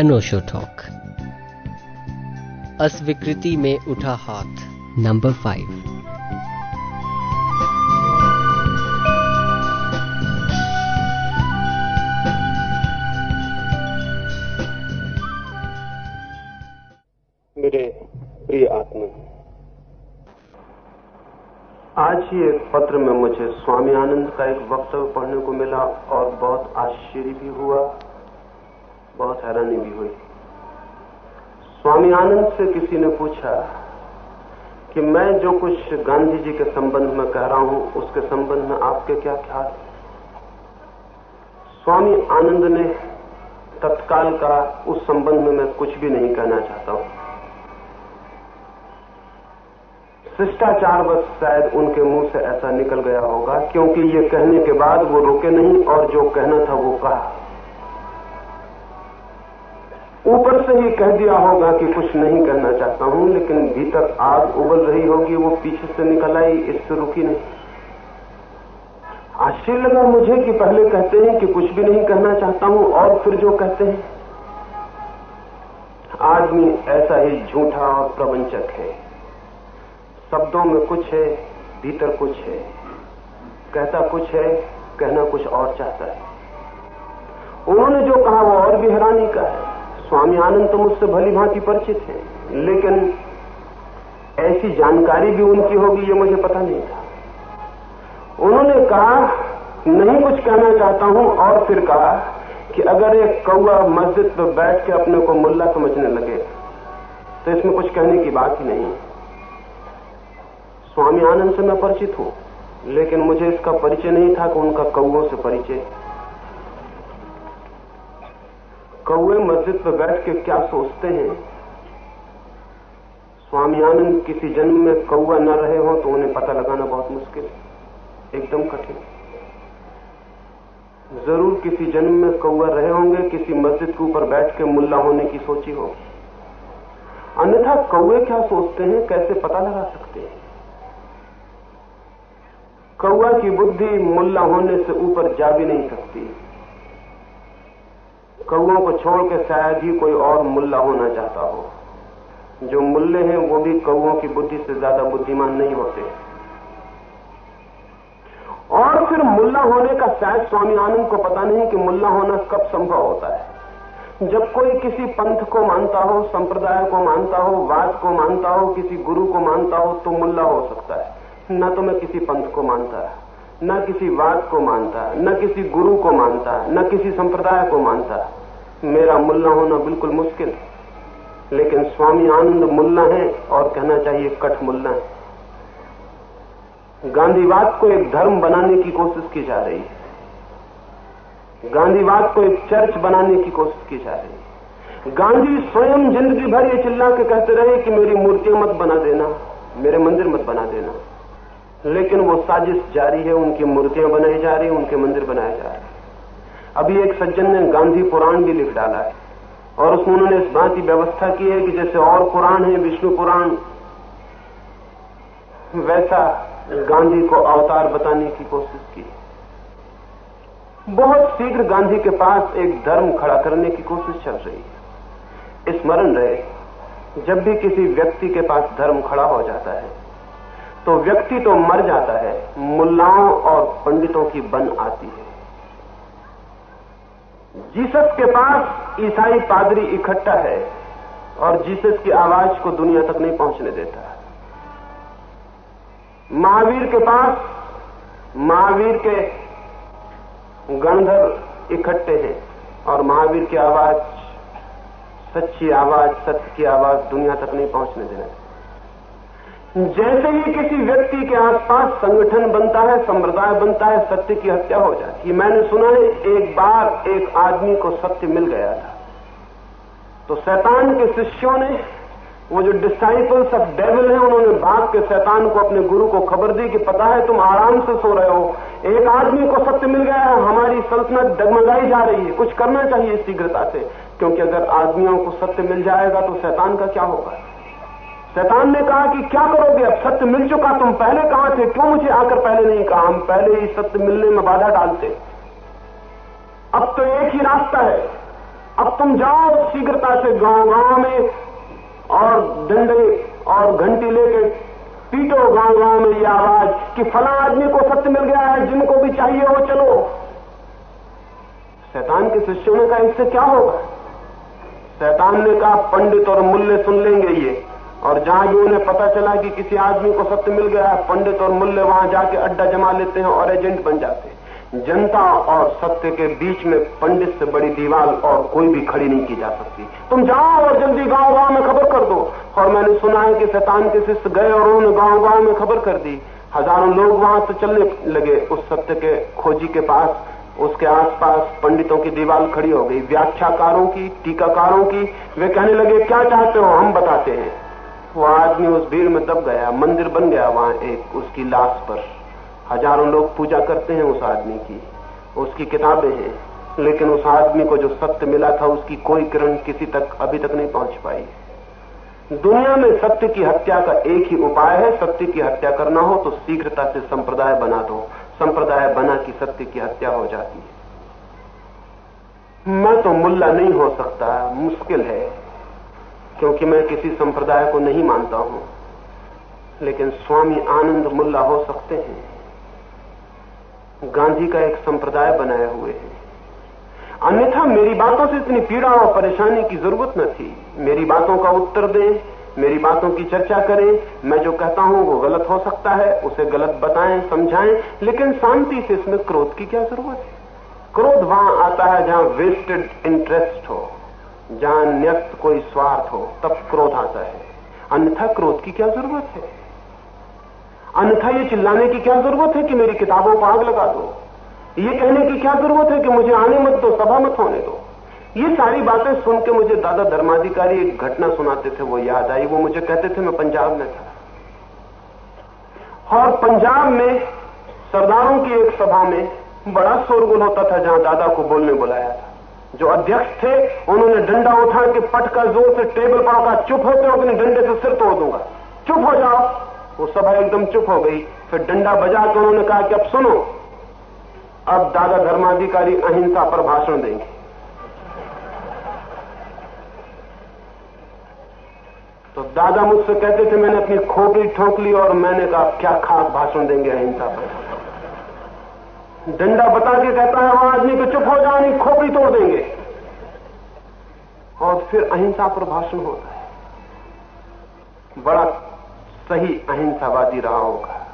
अनोशो talk अस्वीकृति में उठा हाथ नंबर फाइव मेरे प्रिय आत्मा आज ही एक पत्र में मुझे स्वामी आनंद का एक वक्तव्य पढ़ने को मिला और बहुत आश्चर्य भी हुआ। बहुत हैरानी भी हुई। स्वामी आनंद से किसी ने पूछा कि मैं जो कुछ गांधी जी के संबंध में कह रहा हूँ, उसके संबंध में आपके क्या ख्याल स्वामी आनंद ने तत्काल का उस संबंध में मैं कुछ भी नहीं कहना चाहता हूँ। शिष्टाचार बस शायद उनके मुँह से ऐसा निकल गया होगा, क्योंकि ये कहने के बाद वो रुके नहीं और जो कहना था वो कहा। ऊपर से ही कह दिया होगा कि कुछ नहीं कहना चाहता हूँ, लेकिन भीतर आग उबल रही होगी, वो पीछे से निकल आई, इससे रुकी नहीं। आश्चर्य लगा मुझे कि पहले कहते हैं कि कुछ भी नहीं कहना चाहता हूँ, और फिर जो कहते हैं। आदमी ऐसा ही झूठा और प्रवंचक है। शब्दों में कुछ है, भीतर कुछ है। कहता कुछ है, कहना कुछ और चाहता है। उन्होंने जो कहा वो और भी हैरानी का है। स्वामी आनंद तो मुझसे भली भांति परिचित है, लेकिन ऐसी जानकारी भी उनकी होगी, ये मुझे पता नहीं था। उन्होंने कहा, नहीं, कुछ कहना चाहता हूँ। और फिर कहा कि अगर एक कौआ मस्जिद पर बैठ के अपने को मुल्ला समझने लगे तो इसमें कुछ कहने की बात ही नहीं। स्वामी आनंद से मैं परिचित हूँ, लेकिन मुझे इसका परिचय नहीं था कि उनका कौओं से परिचय। कौए मस्जिद पर बैठ के क्या सोचते हैं? स्वामी आनंद, किसी जन्म में कौआ न रहे हो तो उन्हें पता लगाना बहुत मुश्किल एकदम कठिन। ज़रूर किसी जन्म में कौआ रहे होंगे, किसी मस्जिद के ऊपर बैठ के मुल्ला होने की सोची हो। अन्यथा कौए क्या सोचते हैं, कैसे पता लगा सकते हैं? कौआ की बुद्धि मुल्ला होने से ऊपर जा भी नहीं सकती। कौओं को छोड़ के शायद ही कोई और मुल्ला होना चाहता हो। जो मुल्ले हैं, वो भी कौओं की बुद्धि से ज़्यादा बुद्धिमान नहीं होते। और फिर मुल्ला होने का शायद स्वामी आनंद को पता नहीं कि मुल्ला होना कब संभव होता है। जब कोई किसी पंथ को मानता हो, संप्रदाय को मानता हो, वाद को मानता हो, किसी गुरु को मानता हो तो मुल्ला हो सकता है। न तो मैं किसी पंथ को मानता है, न किसी वाद को मानता न किसी गुरु को मानता न किसी संप्रदाय को मानता मेरा मुल्ला होना बिल्कुल मुश्किल। है लेकिन स्वामी आनंद मुल्ला है और कहना चाहिए कठ मुल्ला है। गांधीवाद को एक धर्म बनाने की कोशिश की जा रही है। गांधीवाद को एक चर्च बनाने की कोशिश की जा रही है। गांधी स्वयं ज़िंदगी भर ये चिल्ला के कहते रहे कि मेरी मूर्तियाँ मत बना देना, मेरे मंदिर मत बना देना। लेकिन वो साजिश जारी है, उनकी मूर्तियाँ बनाई जा रही उनके मंदिर बनाए जा रहे अभी एक सज्जन ने गांधी पुराण भी लिख डाला है। और उसमें उन्होंने इस बात की व्यवस्था की है कि जैसे और पुराण है, विष्णु पुराण, वैसा गांधी को अवतार बताने की कोशिश की। बहुत शीघ्र गांधी के पास एक धर्म खड़ा करने की कोशिश चल रही है। स्मरण रहे, जब भी किसी व्यक्ति के पास धर्म खड़ा हो जाता है तो व्यक्ति तो मर जाता है, मुल्लाओं और पंडितों की बन आती है। जीसस के पास ईसाई पादरी इकट्ठा है और जीसस की आवाज़ को दुनिया तक नहीं पहुँचने देता। महावीर के पास, महावीर के गणधर इकट्ठे हैं और महावीर की आवाज़, सच्ची आवाज़, सत्य की आवाज़ दुनिया तक नहीं पहुँचने देना जैसे ही किसी व्यक्ति के आसपास संगठन बनता है, संप्रदाय बनता है, सत्य की हत्या हो जाती है। मैंने सुना है, एक बार एक आदमी को सत्य मिल गया था। तो शैतान के शिष्यों ने, वो जो डिसाइपल्स ऑफ़ डेविल हैं, उन्होंने भाग के शैतान को अपने गुरु को खबर दी कि पता है तुम आराम से सो रहे हो। एक आदमी को सत्य मिल गया है, हमारी सल्तनत डगमगाई जा रही है। कुछ करना चाहिए शीघ्रता से, क्योंकि अगर आदमियों को सत्य मिल जाएगा तो शैतान का क्या होगा? शैतान ने कहा कि क्या करोगे? अब सत्य मिल चुका, तुम पहले कहाँ थे? क्यों मुझे आकर पहले नहीं कहा? हम पहले ही सत्य मिलने में बाधा डालते। अब तो एक ही रास्ता है। अब तुम जाओ शीघ्रता से गाँव गाँव में और डंडे और घंटी लेके पीटो गाँव गाँव में यह आवाज़ कि फला आदमी को सत्य मिल गया है, जिनको भी चाहिए हो चलो। शैतान के शिष्यों ने कहा, इससे क्या होगा? शैतान ने कहा, पंडित और मूल्य सुन लेंगे ये। और जहाँ भी उन्हें पता चला कि किसी आदमी को सत्य मिल गया है, पंडित और मूल्य वहाँ जाके अड्डा जमा लेते हैं और एजेंट बन जाते हैं। जनता और सत्य के बीच में पंडित से बड़ी दीवार और कोई भी खड़ी नहीं की जा सकती। तुम जाओ और जल्दी गाँव गाँव में खबर कर दो। और मैंने सुना है कि शैतान के शिष्य गए और उन्होंने गाँव गाँव में खबर कर दी। हज़ारों लोग वहाँ से चलने लगे। उस सत्य के खोजी के पास, उसके आसपास पंडितों की दीवार खड़ी हो गई। व्याख्याकारों की, टीकाकारों की, वे कहने लगे, क्या चाहते हो? हम बताते हैं। वो आदमी उस भीड़ में दब गया, मंदिर बन गया वहाँ एक, उसकी लाश पर। हज़ारों लोग पूजा करते हैं उस आदमी की, उसकी किताबें हैं, लेकिन उस आदमी को जो सत्य मिला था, उसकी कोई किरण किसी तक अभी तक नहीं पहुँच पाई। दुनिया में सत्य की हत्या का एक ही उपाय है, सत्य की हत्या करना हो तो शीघ्रता से संप्रदाय बना दो। संप्रदाय बना कि सत्य की हत्या हो जाती है। मैं तो मुल्ला नहीं हो सकता, मुश्किल है। क्योंकि मैं किसी संप्रदाय को नहीं मानता हूँ। लेकिन स्वामी आनंद मुल्ला हो सकते हैं। गांधी का एक संप्रदाय बनाए हुए हैं। अन्यथा मेरी बातों से इतनी पीड़ा और परेशानी की ज़रूरत न थी। मेरी बातों का उत्तर दें, मेरी बातों की चर्चा करें। मैं जो कहता हूँ, वो गलत हो सकता है। उसे गलत बताएँ, समझाएँ। लेकिन शांति से इसमें क्रोध की क्या ज़रूरत है? क्रोध वहाँ आता है जहाँ वेस्टेड इंटरेस्ट हो। जहाँ न्यस्त कोई स्वार्थ हो, तब क्रोध आता है। अन्यथा क्रोध की क्या ज़रूरत है? अन्यथा ये चिल्लाने की क्या ज़रूरत है कि मेरी किताबों को आग लगा दो? ये कहने की क्या ज़रूरत है कि मुझे आने मत दो, सभा मत होने दो? ये सारी बातें सुन के मुझे दादा धर्माधिकारी एक घटना सुनाते थे, वो याद आई। वो मुझे कहते थे, मैं पंजाब में था। और पंजाब में, सरदारों की एक सभा में बड़ा शोरगुल होता था, जहाँ दादा को बोलने बुलाया था। जो अध्यक्ष थे, उन्होंने डंडा उठा के पटका ज़ोर से टेबल पर कहा चुप होते हो अपने डंडे से सिर तोड़ दूँगा। चुप हो जाओ। वो सभा एकदम चुप हो गई। फिर डंडा बजा के उन्होंने कहा कि अब सुनो, अब दादा धर्माधिकारी अहिंसा पर भाषण देंगे। तो दादा मुझसे कहते थे, मैंने अपनी खोपड़ी ठोक ली और मैंने कहा क्या खास भाषण देंगे अहिंसा पर? डंडा बता के कहता है, वहाँ आदमी को चुप हो जाओ, नहीं, खोपड़ी तोड़ देंगे। और फिर अहिंसा पर भाषण होता है। बड़ा सही अहिंसावादी रहा होगा।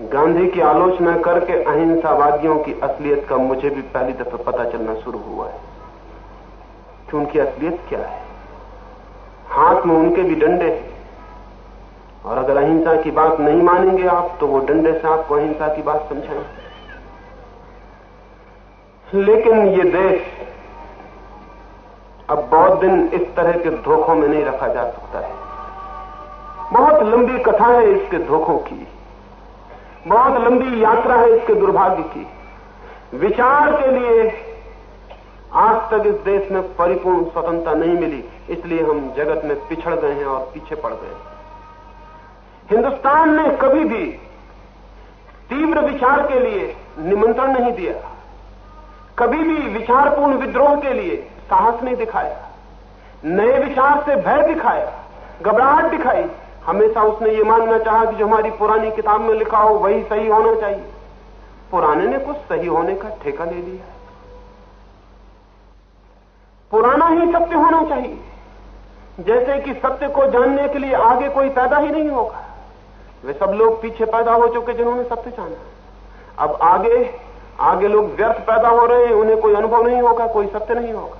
गांधी की आलोचना करके अहिंसावादियों की असलियत का मुझे भी पहली दफ़ा पता चलना शुरू हुआ है कि उनकी असलियत क्या है। हाथ में उनके भी डंडे हैं। और अगर अहिंसा की बात नहीं मानेंगे आप तो वो डंडे से आपको अहिंसा की बात समझाएँगे लेकिन ये देश अब बहुत दिन इस तरह के धोखों में नहीं रखा जा सकता है। बहुत लंबी कथा है इसके धोखों की। बहुत लंबी यात्रा है इसके दुर्भाग्य की। विचार के लिए आज तक इस देश में परिपूर्ण स्वतंत्रता नहीं मिली, इसलिए हम जगत में पिछड़ गए हैं और पीछे पड़ गए हिंदुस्तान ने कभी भी तीव्र विचार के लिए निमंत्रण नहीं दिया। कभी भी विचारपूर्ण विद्रोह के लिए साहस नहीं दिखाया। नए विचार से भय दिखाया, घबराहट दिखाई। हमेशा उसने ये मानना चाहा कि जो हमारी पुरानी किताब में लिखा हो, वही सही होना चाहिए। पुराने ने कुछ सही होने का ठेका ले लिया पुराना ही सत्य होना चाहिए। जैसे कि सत्य को जानने के लिए आगे कोई पैदा ही नहीं होगा। वे सब लोग पीछे पैदा हो चुके जिन्होंने सत्य जाना। अब आगे आगे लोग व्यर्थ पैदा हो रहे हैं, उन्हें कोई अनुभव नहीं होगा, कोई सत्य नहीं होगा।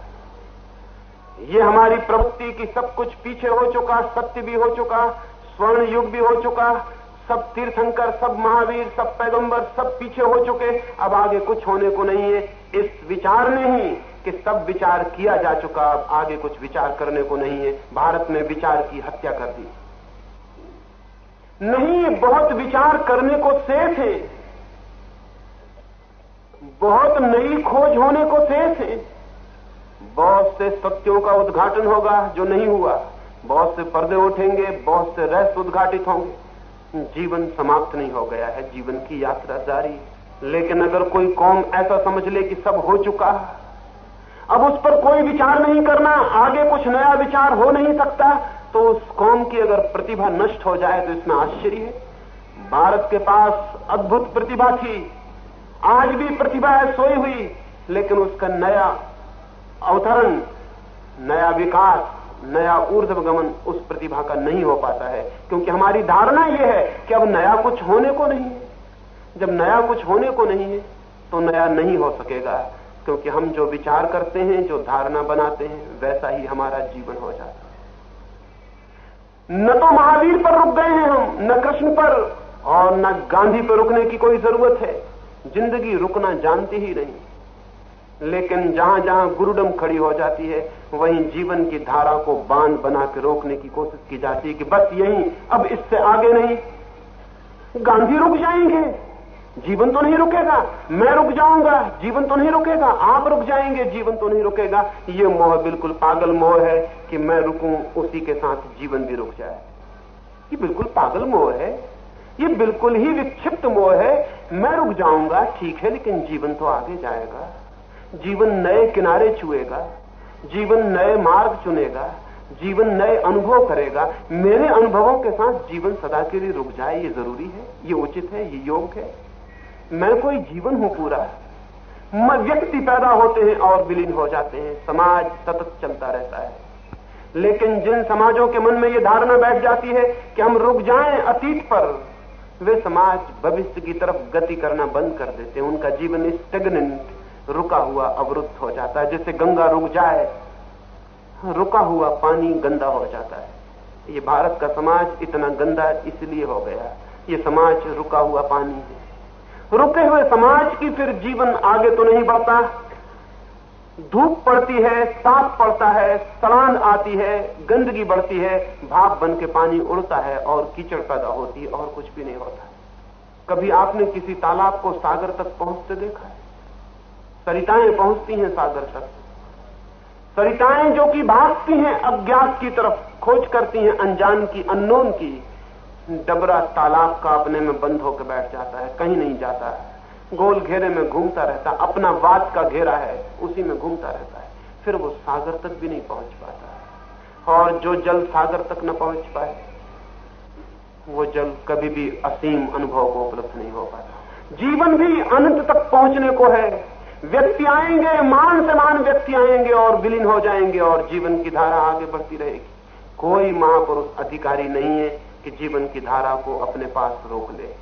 ये हमारी प्रवृत्ति की सब कुछ पीछे हो चुका, सत्य भी हो चुका, स्वर्ण युग भी हो चुका, सब तीर्थंकर, सब महावीर, सब पैगंबर, सब पीछे हो चुके। अब आगे कुछ होने को नहीं है। इस विचार में ही कि सब विचार किया जा चुका, अब आगे कुछ विचार करने को नहीं है। भारत में विचार की हत्या कर दी। नहीं, बहुत विचार करने को शेष है बहुत नई खोज होने को शेष है बहुत से सत्यों का उद्घाटन होगा जो नहीं हुआ। बहुत से पर्दे उठेंगे, बहुत से रहस्य उद्घाटित होंगे। जीवन समाप्त नहीं हो गया है, जीवन की यात्रा जारी। लेकिन अगर कोई कौम ऐसा समझ ले कि सब हो चुका, अब उस पर कोई विचार नहीं करना, आगे कुछ नया विचार हो नहीं सकता तो उस कौम की अगर प्रतिभा नष्ट हो जाए तो इसमें आश्चर्य है। भारत के पास अद्भुत प्रतिभा थी। आज भी प्रतिभा है, सोई हुई, लेकिन उसका नया अवतरण, नया विकास, नया ऊर्ध्व गमन उस प्रतिभा का नहीं हो पाता है। क्योंकि हमारी धारणा यह है कि अब नया कुछ होने को नहीं है। जब नया कुछ होने को नहीं है तो नया नहीं हो सकेगा। क्योंकि हम जो विचार करते हैं, जो धारणा बनाते हैं, वैसा ही हमारा जीवन हो जाता है। न तो महावीर पर रुक गए हैं हम, न कृष्ण पर और न गांधी पर रुकने की कोई ज़रूरत है। ज़िंदगी रुकना जानती ही नहीं। लेकिन जहाँ जहाँ गुरुडम खड़ी हो जाती है, वहीं जीवन की धारा को बाँध बना के रोकने की कोशिश की जाती है कि बस यही, अब इससे आगे नहीं। गांधी रुक जाएँगे। जीवन तो नहीं रुकेगा। मैं रुक जाऊँगा, जीवन तो नहीं रुकेगा। आप रुक जाएँगे, जीवन तो नहीं रुकेगा। ये मोह बिल्कुल पागल मोह है कि मैं रुकूं, उसी के साथ जीवन भी रुक जाए। ये बिल्कुल पागल मोह है। ये बिल्कुल ही विक्षिप्त मोह है। मैं रुक जाऊँगा, ठीक है, लेकिन जीवन तो आगे जाएगा। जीवन नए किनारे छुएगा। जीवन नए मार्ग चुनेगा। जीवन नए अनुभव करेगा। मेरे अनुभवों के साथ जीवन सदा के लिए रुक जाए, ये ज़रूरी है। ये उचित है, ये योग है। मैं कोई जीवन हूँ पूरा। मैं व्यक्ति पैदा होते हैं और विलीन हो जाते हैं। समाज सतत चलता रहता है। लेकिन जिन समाजों के मन में यह धारणा बैठ जाती है कि हम रुक जाएँ अतीत पर, वे समाज भविष्य की तरफ़ गति करना बंद कर देते हैं। उनका जीवन स्टेगनेंट रुका हुआ अवरुद्ध हो जाता है। जैसे गंगा रुक जाए, रुका हुआ पानी गंदा हो जाता है। ये भारत का समाज इतना गंदा इसलिए हो गया। ये समाज रुका हुआ पानी है। रुके हुए समाज की फिर जीवन आगे तो नहीं बढ़ता। धूप पड़ती है साफ़ पड़ता है, सड़ान आती है, गंदगी बढ़ती है, भाप बन के पानी उड़ता है और कीचड़ पैदा होती है और कुछ भी नहीं होता। कभी आपने किसी तालाब को सागर तक पहुँचते देखा है? सरिताएँ पहुँचती हैं सागर तक। सरिताएँ जो कि भागती हैं अज्ञात की तरफ़, खोज करती हैं अनजान की, अननोन की। डबरा तालाब का अपने में बंद होकर बैठ जाता है, कहीं नहीं जाता है। गोल घेरे में घूमता रहता है, अपना वाद का घेरा है, उसी में घूमता रहता है। फिर वो सागर तक भी नहीं पहुँच पाता और जो जल सागर तक न पहुँच पाए, वो जल कभी भी असीम अनुभव को उपलब्ध नहीं हो पाता। जीवन भी अनंत तक पहुँचने को है। व्यक्ति आएँगे, मान से मान व्यक्ति आएँगे और विलीन हो जाएँगे और जीवन की धारा आगे बढ़ती रहेगी। कोई महापुरुष अधिकारी नहीं है। कि जीवन की धारा को अपने पास रोक ले।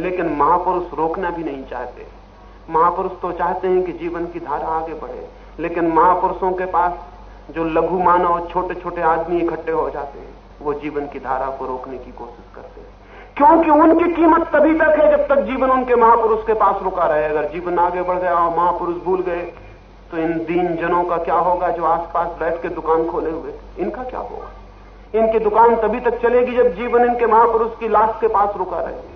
लेकिन महापुरुष रोकना भी नहीं चाहते। महापुरुष तो चाहते हैं कि जीवन की धारा आगे बढ़े। लेकिन महापुरुषों के पास जो लघु मानव छोटे छोटे आदमी इकट्ठे हो जाते हैं, वो जीवन की धारा को रोकने की कोशिश करते हैं। क्योंकि उनकी कीमत तभी तक है जब तक जीवन उनके महापुरुष के पास रुका रहे। अगर जीवन आगे बढ़ गया और महापुरुष भूल गए तो इन दीन जनों का क्या होगा जो आसपास बैठ के दुकान खोले हुए? इनका क्या होगा? इनकी दुकान तभी तक चलेगी जब जीवन इनके महापुरुष की लाश के पास रुका रहे।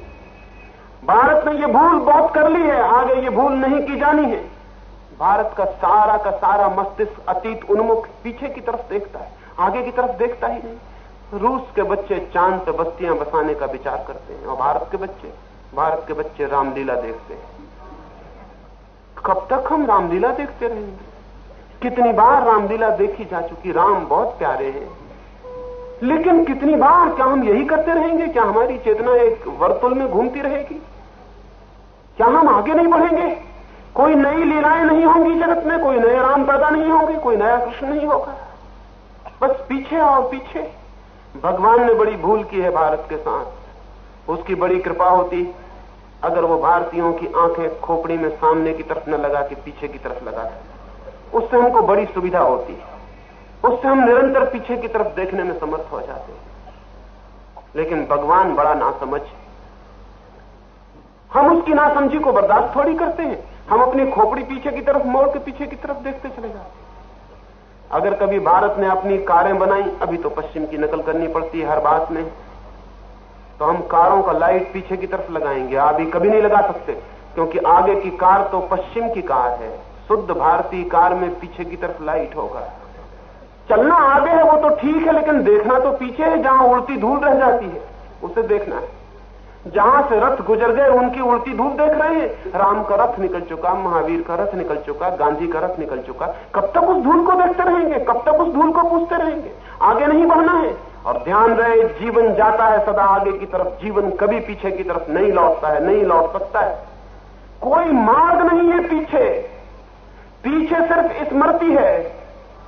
भारत ने यह भूल बहुत कर ली है, आगे ये भूल नहीं की जानी है। भारत का सारा का सारा मस्तिष्क अतीत उन्मुख पीछे की तरफ़ देखता है, आगे की तरफ़ देखता ही नहीं। रूस के बच्चे चाँद पे बस्तियाँ बसाने का विचार करते हैं, और भारत के बच्चे, भारत के बच्चे रामलीला देखते हैं। कब तक हम रामलीला देखते रहेंगे? कितनी बार रामलीला देखी जा चुकी? राम बहुत प्यारे हैं। लेकिन कितनी बार क्या हम यही करते रहेंगे? क्या हमारी चेतना एक वर्तुल में घूमती रहेगी? क्या हम आगे नहीं बढ़ेंगे? कोई नई लीलाएँ नहीं होंगी जगत में, कोई नए राम पैदा नहीं होंगे, कोई नया कृष्ण नहीं होगा। बस पीछे और पीछे। भगवान ने बड़ी भूल की है भारत के साथ। उसकी बड़ी कृपा होती, अगर वो भारतीयों की आँखें खोपड़ी में सामने की तरफ़ न लगा के पीछे की तरफ़ लगा उससे हमको बड़ी सुविधा होती। है उससे हम निरंतर पीछे की तरफ़ देखने में समर्थ हो जाते हैं। लेकिन भगवान बड़ा नासमझ हम उसकी नासमझी को बर्दाश्त थोड़ी करते हैं। हम अपनी खोपड़ी पीछे की तरफ़, मोड़ के पीछे की तरफ़ देखते चले जाते हैं। अगर कभी भारत ने अपनी कारें बनाई, अभी तो पश्चिम की नकल करनी पड़ती है हर बात में। तो हम कारों का लाइट पीछे की तरफ़ लगाएँगे। अभी कभी नहीं लगा सकते, क्योंकि आगे की कार तो पश्चिम की कार है। शुद्ध भारतीय कार में पीछे की तरफ़ लाइट होगा। चलना आगे है, वो तो ठीक है, लेकिन देखना तो पीछे है, जहाँ उड़ती धूल रह जाती है, उसे देखना है। जहाँ से रथ गुजर गए, उनकी उड़ती धूल देख रहे हैं। राम का रथ निकल चुका, महावीर का रथ निकल चुका, गांधी का रथ निकल चुका। कब तक उस धूल को देखते रहेंगे? कब तक उस धूल को पूछते रहेंगे? आगे नहीं बढ़ना है। और ध्यान रहे, जीवन जाता है सदा आगे की तरफ़, जीवन कभी पीछे की तरफ़ नहीं लौटता है, नहीं लौट सकता है। कोई मार्ग नहीं है पीछे। पीछे सिर्फ़ स्मृति है।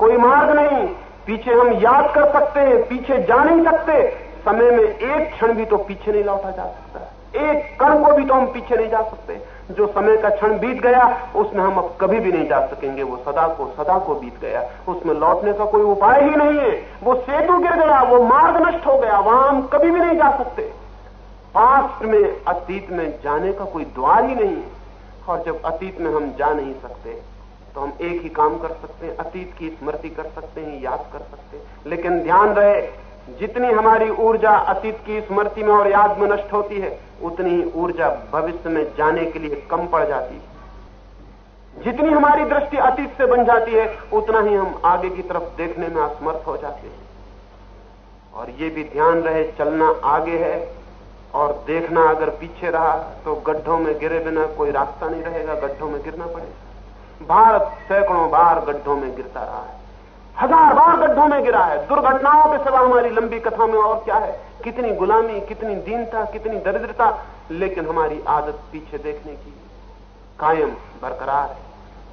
कोई मार्ग नहीं। पीछे हम याद कर सकते हैं, पीछे जा नहीं सकते। समय में एक क्षण भी तो पीछे नहीं लौटा जा सकता। एक कण को भी तो हम पीछे नहीं जा सकते। जो समय का क्षण बीत गया, उसमें हम अब कभी भी नहीं जा सकेंगे। वो सदा को सदा को बीत गया। उसमें लौटने का कोई उपाय ही नहीं है। वो सेतु गिर गया, वो मार्ग नष्ट हो गया, वहाँ हम कभी भी नहीं जा सकते। पास्ट में, अतीत में जाने का कोई द्वार ही नहीं है। और जब अतीत में हम जा नहीं सकते तो हम एक ही काम कर सकते हैं, अतीत की स्मृति कर सकते हैं, याद कर सकते हैं। लेकिन ध्यान रहे, जितनी हमारी ऊर्जा अतीत की स्मृति में और याद में नष्ट होती है, उतनी ही ऊर्जा भविष्य में जाने के लिए कम पड़ जाती है। जितनी हमारी दृष्टि अतीत से बन जाती है, उतना ही हम आगे की तरफ़ देखने में असमर्थ हो जाते हैं। और ये भी ध्यान रहे, चलना आगे है, और देखना अगर पीछे रहा तो गड्ढों में गिरे बिना कोई रास्ता नहीं रहेगा, गड्ढों में गिरना पड़ेगा। भारत सैकड़ों बार गड्ढों में गिरता रहा है। हज़ार बार गड्ढों में गिरा है। दुर्घटनाओं के सिवा हमारी लंबी कथा में और क्या है? कितनी गुलामी, कितनी दीनता, कितनी दरिद्रता, लेकिन हमारी आदत पीछे देखने की कायम बरकरार है।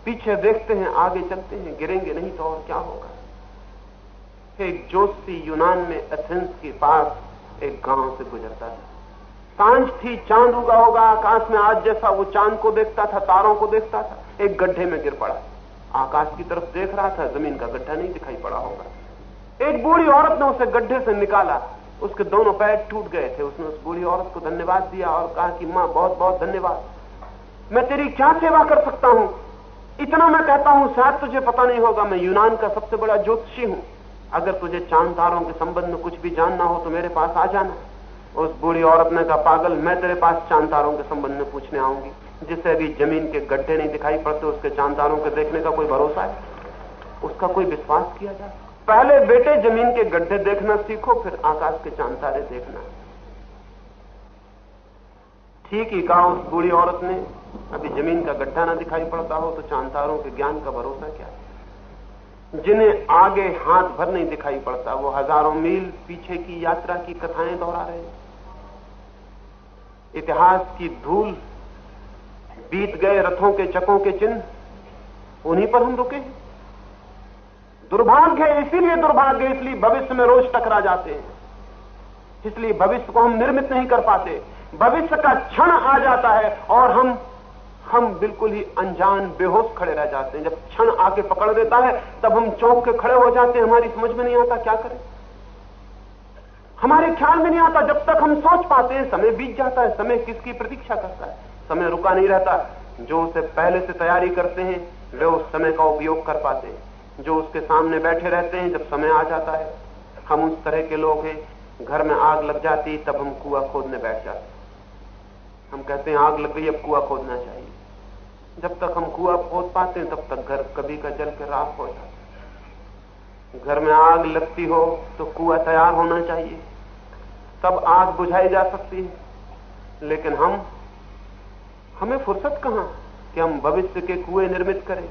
पीछे देखते हैं, आगे चलते हैं, गिरेंगे नहीं तो और क्या होगा? एक जोशी यूनान में एथेंस के पास एक गाँव से गुजरता था। साँझ थी, चाँद उगा होगा, आकाश में आज जैसा वो चाँद को देखता था, तारों को देखता था। एक गड्ढे में गिर पड़ा। आकाश की तरफ़ देख रहा था, ज़मीन का गड्ढा नहीं दिखाई पड़ा होगा। एक बूढ़ी औरत ने उसे गड्ढे से निकाला। उसके दोनों पैर टूट गए थे। उसने उस बूढ़ी औरत को धन्यवाद दिया और कहा कि, माँ बहुत बहुत धन्यवाद। मैं तेरी क्या सेवा कर सकता हूँ? इतना मैं कहता हूँ, शायद तुझे पता नहीं होगा, मैं यूनान का सबसे बड़ा ज्योतिषी हूँ। अगर तुझे चाँद तारों के संबंध में कुछ भी जानना हो तो मेरे पास आ जाना। उस बूढ़ी औरत ने कहा, पागल, मैं तेरे पास चाँद तारों के संबंध में पूछने आऊँगी। जिसे अभी ज़मीन के गड्ढे नहीं दिखाई पड़ते, उसके चांदारों के देखने का कोई भरोसा है? उसका कोई विश्वास किया जाए? पहले बेटे ज़मीन के गड्ढे देखना सीखो, फिर आकाश के चाँद तारे देखना। ठीक ही कहा उस बूढ़ी औरत ने, अभी ज़मीन का गड्ढा ना दिखाई पड़ता हो तो चांदारों के ज्ञान का भरोसा क्या है? जिन्हें आगे हाथ भर नहीं दिखाई पड़ता, वो हज़ारों मील पीछे की यात्रा की कथाएँ दोहरा रहे इतिहास की धूल बीत गए रथों के चकों के चिन्ह, उन्हीं पर हम रुके। दुर्भाग्य है, इसीलिए दुर्भाग्य इसलिए भविष्य में रोज टकरा जाते हैं। इसलिए भविष्य को हम निर्मित नहीं कर पाते। भविष्य का क्षण आ जाता है और हम हम बिल्कुल ही अनजान, बेहोश खड़े रह जाते हैं। जब क्षण आके पकड़ देता है, तब हम चौंक के खड़े हो जाते हैं। हमारी समझ में नहीं आता क्या करें। हमारे ख्याल में नहीं आता जब तक हम सोच पाते हैं, समय बीत जाता है, समय किसकी प्रतीक्षा करता है। समय रुका नहीं रहता। जो उसे पहले से तैयारी करते हैं, वे उस समय का उपयोग कर पाते हैं। जो उसके सामने बैठे रहते हैं, जब समय आ जाता है। हम उस तरह के लोग हैं, घर में आग लग जाती, तब हम कुआ खोदने बैठ जाते हम कहते हैं, आग लग गई, अब कुआ खोदना चाहिए। जब तक हम कुआ खोद पाते हैं, तब तक घर कभी का जल के राख हो जाता घर में आग लगती हो तो कुआ तैयार होना चाहिए। तब आग बुझाई जा सकती है। लेकिन हम हमें फुर्सत कहाँ कि हम भविष्य के कुएँ निर्मित करें?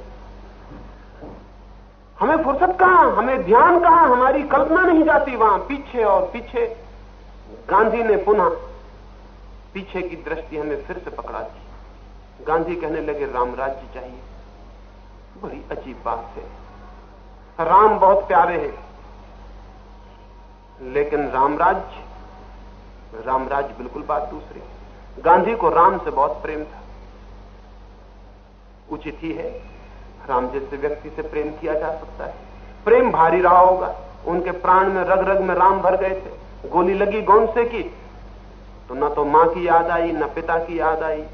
हमें फुर्सत कहाँ? हमें ध्यान कहाँ? हमारी कल्पना नहीं जाती वहाँ। पीछे और पीछे। गांधी ने पुनः पीछे की दृष्टि हमें फिर से पकड़ा दी। गांधी कहने लगे, राम राज्य चाहिए। बड़ी अजीब बात है। राम बहुत प्यारे हैं। लेकिन रामराज्य रामराज्य बिल्कुल बात दूसरी गांधी को राम से बहुत प्रेम था। उचित ही है, राम जैसे व्यक्ति से प्रेम किया जा सकता है। प्रेम भारी रहा होगा, उनके प्राण में रग रग में राम भर गए थे। गोली लगी गौन से की? तो न तो माँ की याद आई, न पिता की याद आई,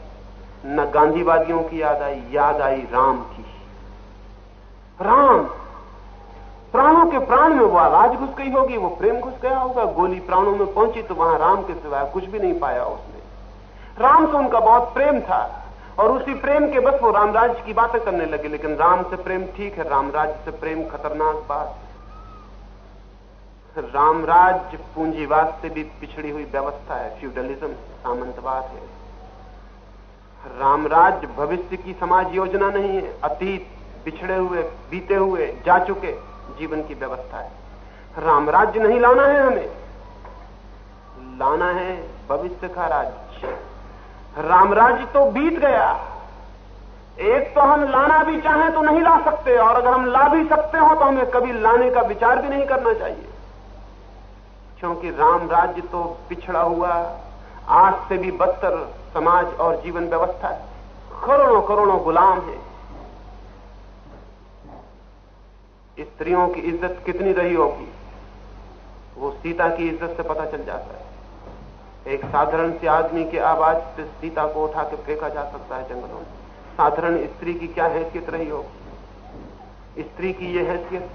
न गांधीवादियों की याद आई याद आई राम की। राम! प्राणों के प्राण में वो आवाज़ घुस गई होगी, वो प्रेम घुस गया होगा। गोली प्राणों में पहुँची तो वहाँ राम के सिवाय कुछ भी नहीं पाया उसने। राम से उनका बहुत प्रेम था और उसी प्रेम के बस वो रामराज की बातें करने लगे, लेकिन राम से प्रेम ठीक है रामराज से प्रेम खतरनाक बात रामराज पूंजीवाद से भी पिछड़ी हुई व्यवस्था है, फ्यूडलिज्म सामंतवाद है। रामराज भविष्य की समाज योजना नहीं है, अतीत पिछड़े हुए, बीते हुए, जा चुके जीवन की व्यवस्था है। रामराज्य नहीं लाना है हमें, लाना है भविष्य का राज्य। रामराज्य तो बीत गया। एक तो हम लाना भी चाहें तो नहीं ला सकते, और अगर हम ला भी सकते हो तो हमें कभी लाने का विचार भी नहीं करना चाहिए। क्योंकि राम राज्य तो पिछड़ा हुआ, आज से भी बदतर समाज और जीवन व्यवस्था है। करोड़ों करोड़ों गुलाम है। स्त्रियों की इज़्ज़त कितनी रही होगी, वो सीता की इज़्ज़त से पता चल जाता है। एक साधारण से आदमी की आवाज़ से सीता को उठा के फेंका जा सकता है जंगलों में। साधारण स्त्री की क्या हैसियत रही हो? स्त्री की यह हैसियत?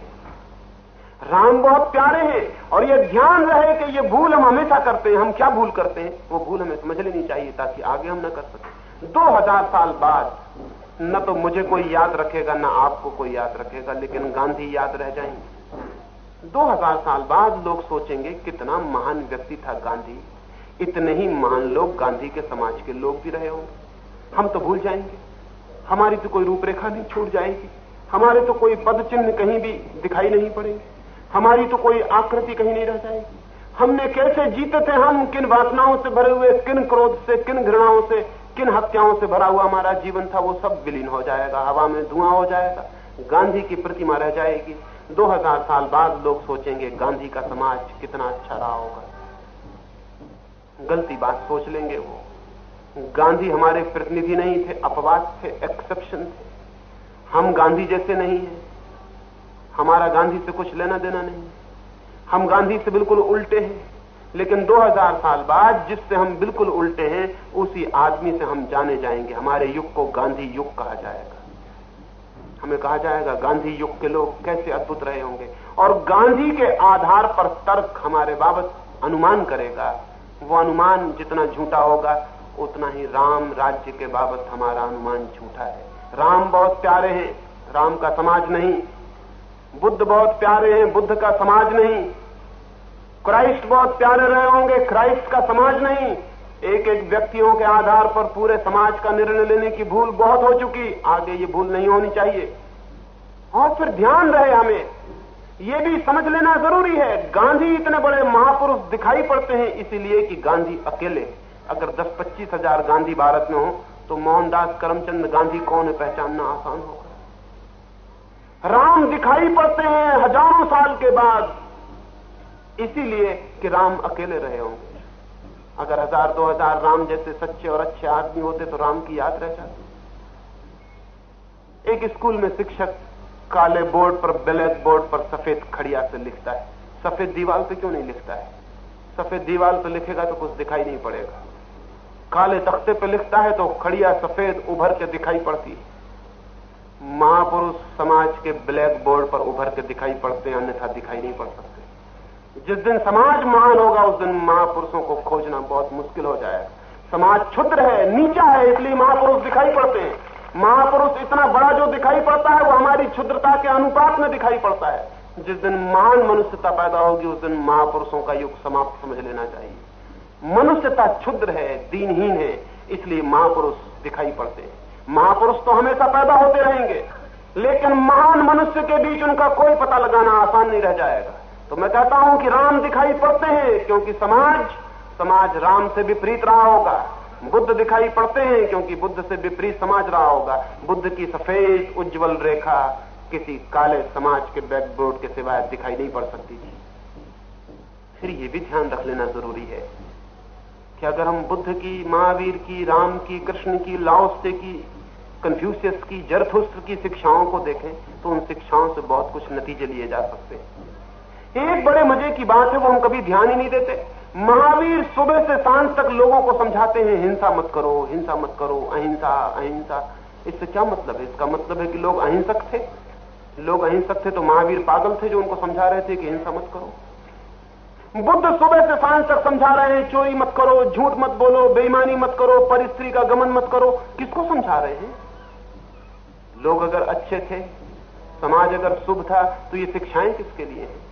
राम बहुत प्यारे हैं और ये ध्यान रहे कि ये भूल हम हमेशा करते हैं। हम क्या भूल करते हैं? वो भूल हमें समझ लेनी चाहिए ताकि आगे हम न कर सकें। दो हज़ार साल बाद, न तो मुझे कोई याद रखेगा, न आपको कोई याद रखेगा, लेकिन गांधी याद रह जाएँगे। दो हज़ार साल बाद लोग सोचेंगे कितना महान व्यक्ति था गांधी। इतने ही महान लोग गांधी के समाज के लोग भी रहे होंगे। हम तो भूल जाएँगे। हमारी तो कोई रूपरेखा नहीं छूट जाएगी। हमारे तो कोई पद चिन्ह कहीं भी दिखाई नहीं पड़ेंगे। हमारी तो कोई आकृति कहीं नहीं रह जाएगी। हमने कैसे जीते थे हम? किन वासनाओं से भरे हुए, किन क्रोध से, किन घृणाओं से, किन हत्याओं से भरा हुआ हमारा जीवन था? वो सब विलीन हो जाएगा, हवा में धुआँ हो जाएगा, गांधी की प्रतिमा रह जाएगी। 2000 साल बाद लोग सोचेंगे, गांधी का समाज कितना अच्छा रहा होगा। गलती बात सोच लेंगे वो। गांधी हमारे प्रतिनिधि नहीं थे, अपवाद थे एक्सेप्शन थे। हम गांधी जैसे नहीं हैं। हमारा गांधी से कुछ लेना देना नहीं। हम गांधी से बिल्कुल उल्टे हैं। लेकिन 2000 साल बाद जिससे हम बिल्कुल उल्टे हैं, उसी आदमी से हम जाने जाएँगे। हमारे युग को गांधी युग कहा जाएगा। हमें कहा जाएगा, गांधी युग के लोग कैसे अद्भुत रहे होंगे? और गांधी के आधार पर तर्क हमारे बाबत अनुमान करेगा। वो अनुमान जितना झूठा होगा, उतना ही राम राज्य के बाबत हमारा अनुमान झूठा है। राम बहुत प्यारे हैं, राम का समाज नहीं। बुद्ध बहुत प्यारे हैं, बुद्ध का समाज नहीं। क्राइस्ट बहुत प्यारे रहे होंगे, क्राइस्ट का समाज नहीं। एक एक व्यक्तियों के आधार पर पूरे समाज का निर्णय लेने की भूल बहुत हो चुकी। आगे ये भूल नहीं होनी चाहिए। और फिर ध्यान रहे हमें। ये भी समझ लेना ज़रूरी है। गांधी इतने बड़े महापुरुष दिखाई पड़ते हैं, इसीलिए कि गांधी अकेले अगर 10-25 हज़ार गांधी भारत में हो तो मोहनदास करमचंद गांधी कौन है, पहचानना आसान होगा। राम दिखाई पड़ते हैं हज़ारों साल के बाद। इसीलिए कि राम अकेले रहे होंगे अगर हज़ार, दो हज़ार राम जैसे सच्चे और अच्छे आदमी होते तो राम की याद रह जाती। एक स्कूल में शिक्षक काले बोर्ड पर, ब्लैक बोर्ड पर सफ़ेद खड़िया से लिखता है। सफ़ेद दीवार पे क्यों नहीं लिखता है? सफ़ेद दीवार पे लिखेगा तो कुछ दिखाई नहीं पड़ेगा। काले तख्ते पे लिखता है तो खड़िया सफ़ेद उभर के दिखाई पड़ती है। महापुरुष समाज के ब्लैक बोर्ड पर उभर के दिखाई पड़ते हैं, अन्यथा दिखाई नहीं पड़ सकते। जिस दिन समाज महान होगा, उस दिन महापुरुषों को खोजना बहुत मुश्किल हो जाएगा। समाज क्षुद्र है, नीचा है, इसलिए महापुरुष दिखाई पड़ते हैं। महापुरुष इतना बड़ा जो दिखाई पड़ता है, वो हमारी क्षुद्रता के अनुपात में दिखाई पड़ता है। जिस दिन महान मनुष्यता पैदा होगी, उस दिन महापुरुषों का युग समाप्त समझ लेना चाहिए। मनुष्यता क्षुद्र है, दीनहीन है, इसलिए महापुरुष दिखाई पड़ते हैं। महापुरुष तो हमेशा पैदा होते रहेंगे, लेकिन महान मनुष्य के बीच उनका कोई पता लगाना आसान नहीं रह जाएगा। तो मैं कहता हूँ कि राम दिखाई पड़ते हैं, क्योंकि समाज समाज राम से विपरीत रहा होगा। बुद्ध दिखाई पड़ते हैं क्योंकि बुद्ध से विपरीत समाज रहा होगा। बुद्ध की सफ़ेद, उज्जवल रेखा किसी काले समाज के बैकबोर्ड के सिवाय दिखाई नहीं पड़ सकती। थी फिर यह भी ध्यान रख लेना ज़रूरी है कि अगर हम बुद्ध की, महावीर की, राम की, कृष्ण की, लाओस्ते की कन्फ्यूशियस की, जरथुस्त्र की शिक्षाओं को देखें तो उन शिक्षाओं से बहुत कुछ नतीजे लिए जा सकते हैं। एक बड़े मज़े की बात है, वो हम कभी ध्यान ही नहीं देते। महावीर सुबह से साँझ तक लोगों को समझाते हैं, हिंसा मत करो, हिंसा मत करो, अहिंसा अहिंसा। इससे क्या मतलब है? इसका मतलब है कि लोग अहिंसक थे। लोग अहिंसक थे तो महावीर पागल थे जो उनको समझा रहे थे कि हिंसा मत करो। बुद्ध सुबह से साँझ तक समझा रहे हैं, चोरी मत करो, झूठ मत बोलो, बेईमानी मत करो, परिस्त्री का गमन मत करो। किसको समझा रहे हैं? लोग अगर अच्छे थे, समाज अगर शुभ था तो ये शिक्षाएँ किसके लिए हैं?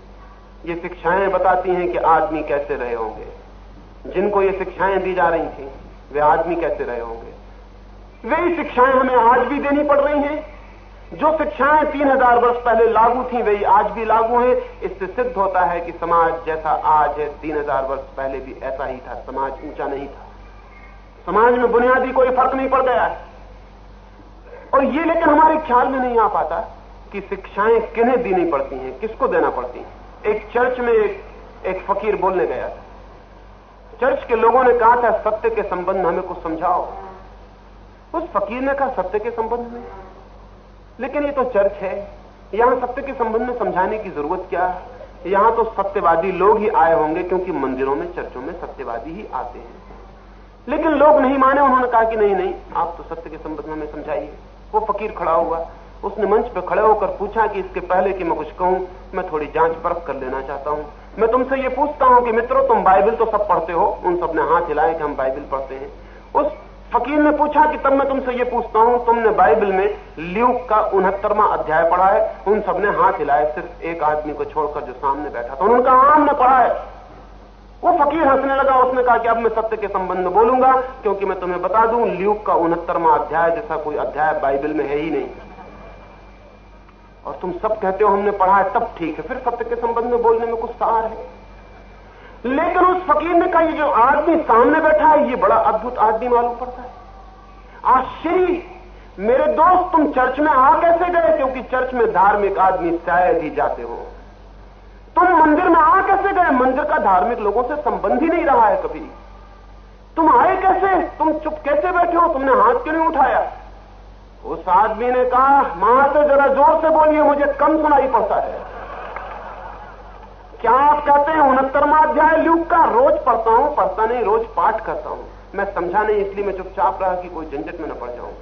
ये शिक्षाएँ बताती हैं कि आदमी कैसे रहे होंगे। जिनको ये शिक्षाएँ दी जा रही थी, वे आदमी कैसे रहे होंगे? वे शिक्षाएँ हमें आज भी देनी पड़ रही हैं। जो शिक्षाएँ तीन हज़ार वर्ष पहले लागू थी वही आज भी लागू हैं। इससे सिद्ध होता है कि समाज जैसा आज है, तीन हज़ार वर्ष पहले भी ऐसा ही था। समाज ऊँचा नहीं था। समाज में बुनियादी कोई फ़र्क नहीं पड़ गया है। और ये लेकिन हमारे ख्याल में नहीं आ पाता कि शिक्षाएँ किन्हें देनी पड़ती हैं, किसको देना पड़ती हैं। एक चर्च में एक, एक फकीर बोलने गया। था चर्च के लोगों ने कहा था सत्य के संबंध हमें कुछ समझाओ। उस फकीर ने कहा सत्य के संबंध में? लेकिन ये तो चर्च है। यहाँ सत्य के संबंध में समझाने की ज़रूरत क्या? यहाँ तो सत्यवादी लोग ही आए होंगे क्योंकि मंदिरों में चर्चों में सत्यवादी ही आते हैं। लेकिन लोग नहीं माने उन्होंने कहा कि नहीं नहीं आप तो सत्य के संबंध में समझाइए। वो फकीर खड़ा हुआ। उसने मंच पर खड़े होकर पूछा कि इसके पहले कि मैं कुछ कहूँ, मैं थोड़ी जाँच परख कर लेना चाहता हूँ। मैं तुमसे ये पूछता हूँ कि मित्रों, तुम बाइबल तो सब पढ़ते हो, उन सबने हाथ हिलाए कि हम बाइबल पढ़ते हैं। उस फकीर ने पूछा कि तब मैं तुमसे ये पूछता हूँ, तुमने बाइबल में ल्यूक का उनहत्तरवा अध्याय पढ़ा है, उन सबने हाथ हिलाए, सिर्फ़ एक आदमी को छोड़कर जो सामने बैठा था उन्होंने कहा हमने पढ़ा है। वो फकीर हंसने लगा, उसने कहा कि अब मैं सत्य के संबंध में बोलूँगा, क्योंकि मैं तुम्हें बता दूँ, ल्यूक का उनहत्तरवा अध्याय जैसा कोई अध्याय बाइबल में है ही नहीं। और तुम सब कहते हो हमने पढ़ा है, तब ठीक है। फिर सत्य के संबंध में बोलने में कुछ सार है। लेकिन उस फकीर ने कहा, ये जो आदमी सामने बैठा है, ये बड़ा अद्भुत आदमी मालूम पड़ता है। आश्चर्य! मेरे दोस्त, तुम चर्च में आ कैसे गए? क्योंकि चर्च में धार्मिक आदमी शायद ही जाते हो। तुम मंदिर में आ कैसे गए? मंदिर का धार्मिक लोगों से संबंध ही नहीं रहा है कभी। तुम आए कैसे? तुम चुप कैसे बैठे हो? तुमने हाथ क्यों नहीं उठाया? उस आदमी ने कहा, माँ से जरा ज़ोर से बोलिए, मुझे कम सुनाई पड़ता है। क्या आप कहते हैं, उनहत्तरवा अध्याय ल्यूक का रोज पढ़ता हूँ, पढ़ता नहीं, रोज पाठ करता हूँ। मैं समझा नहीं, इसलिए मैं चुपचाप रहा कि कोई झंझट में न पड़ जाऊँ।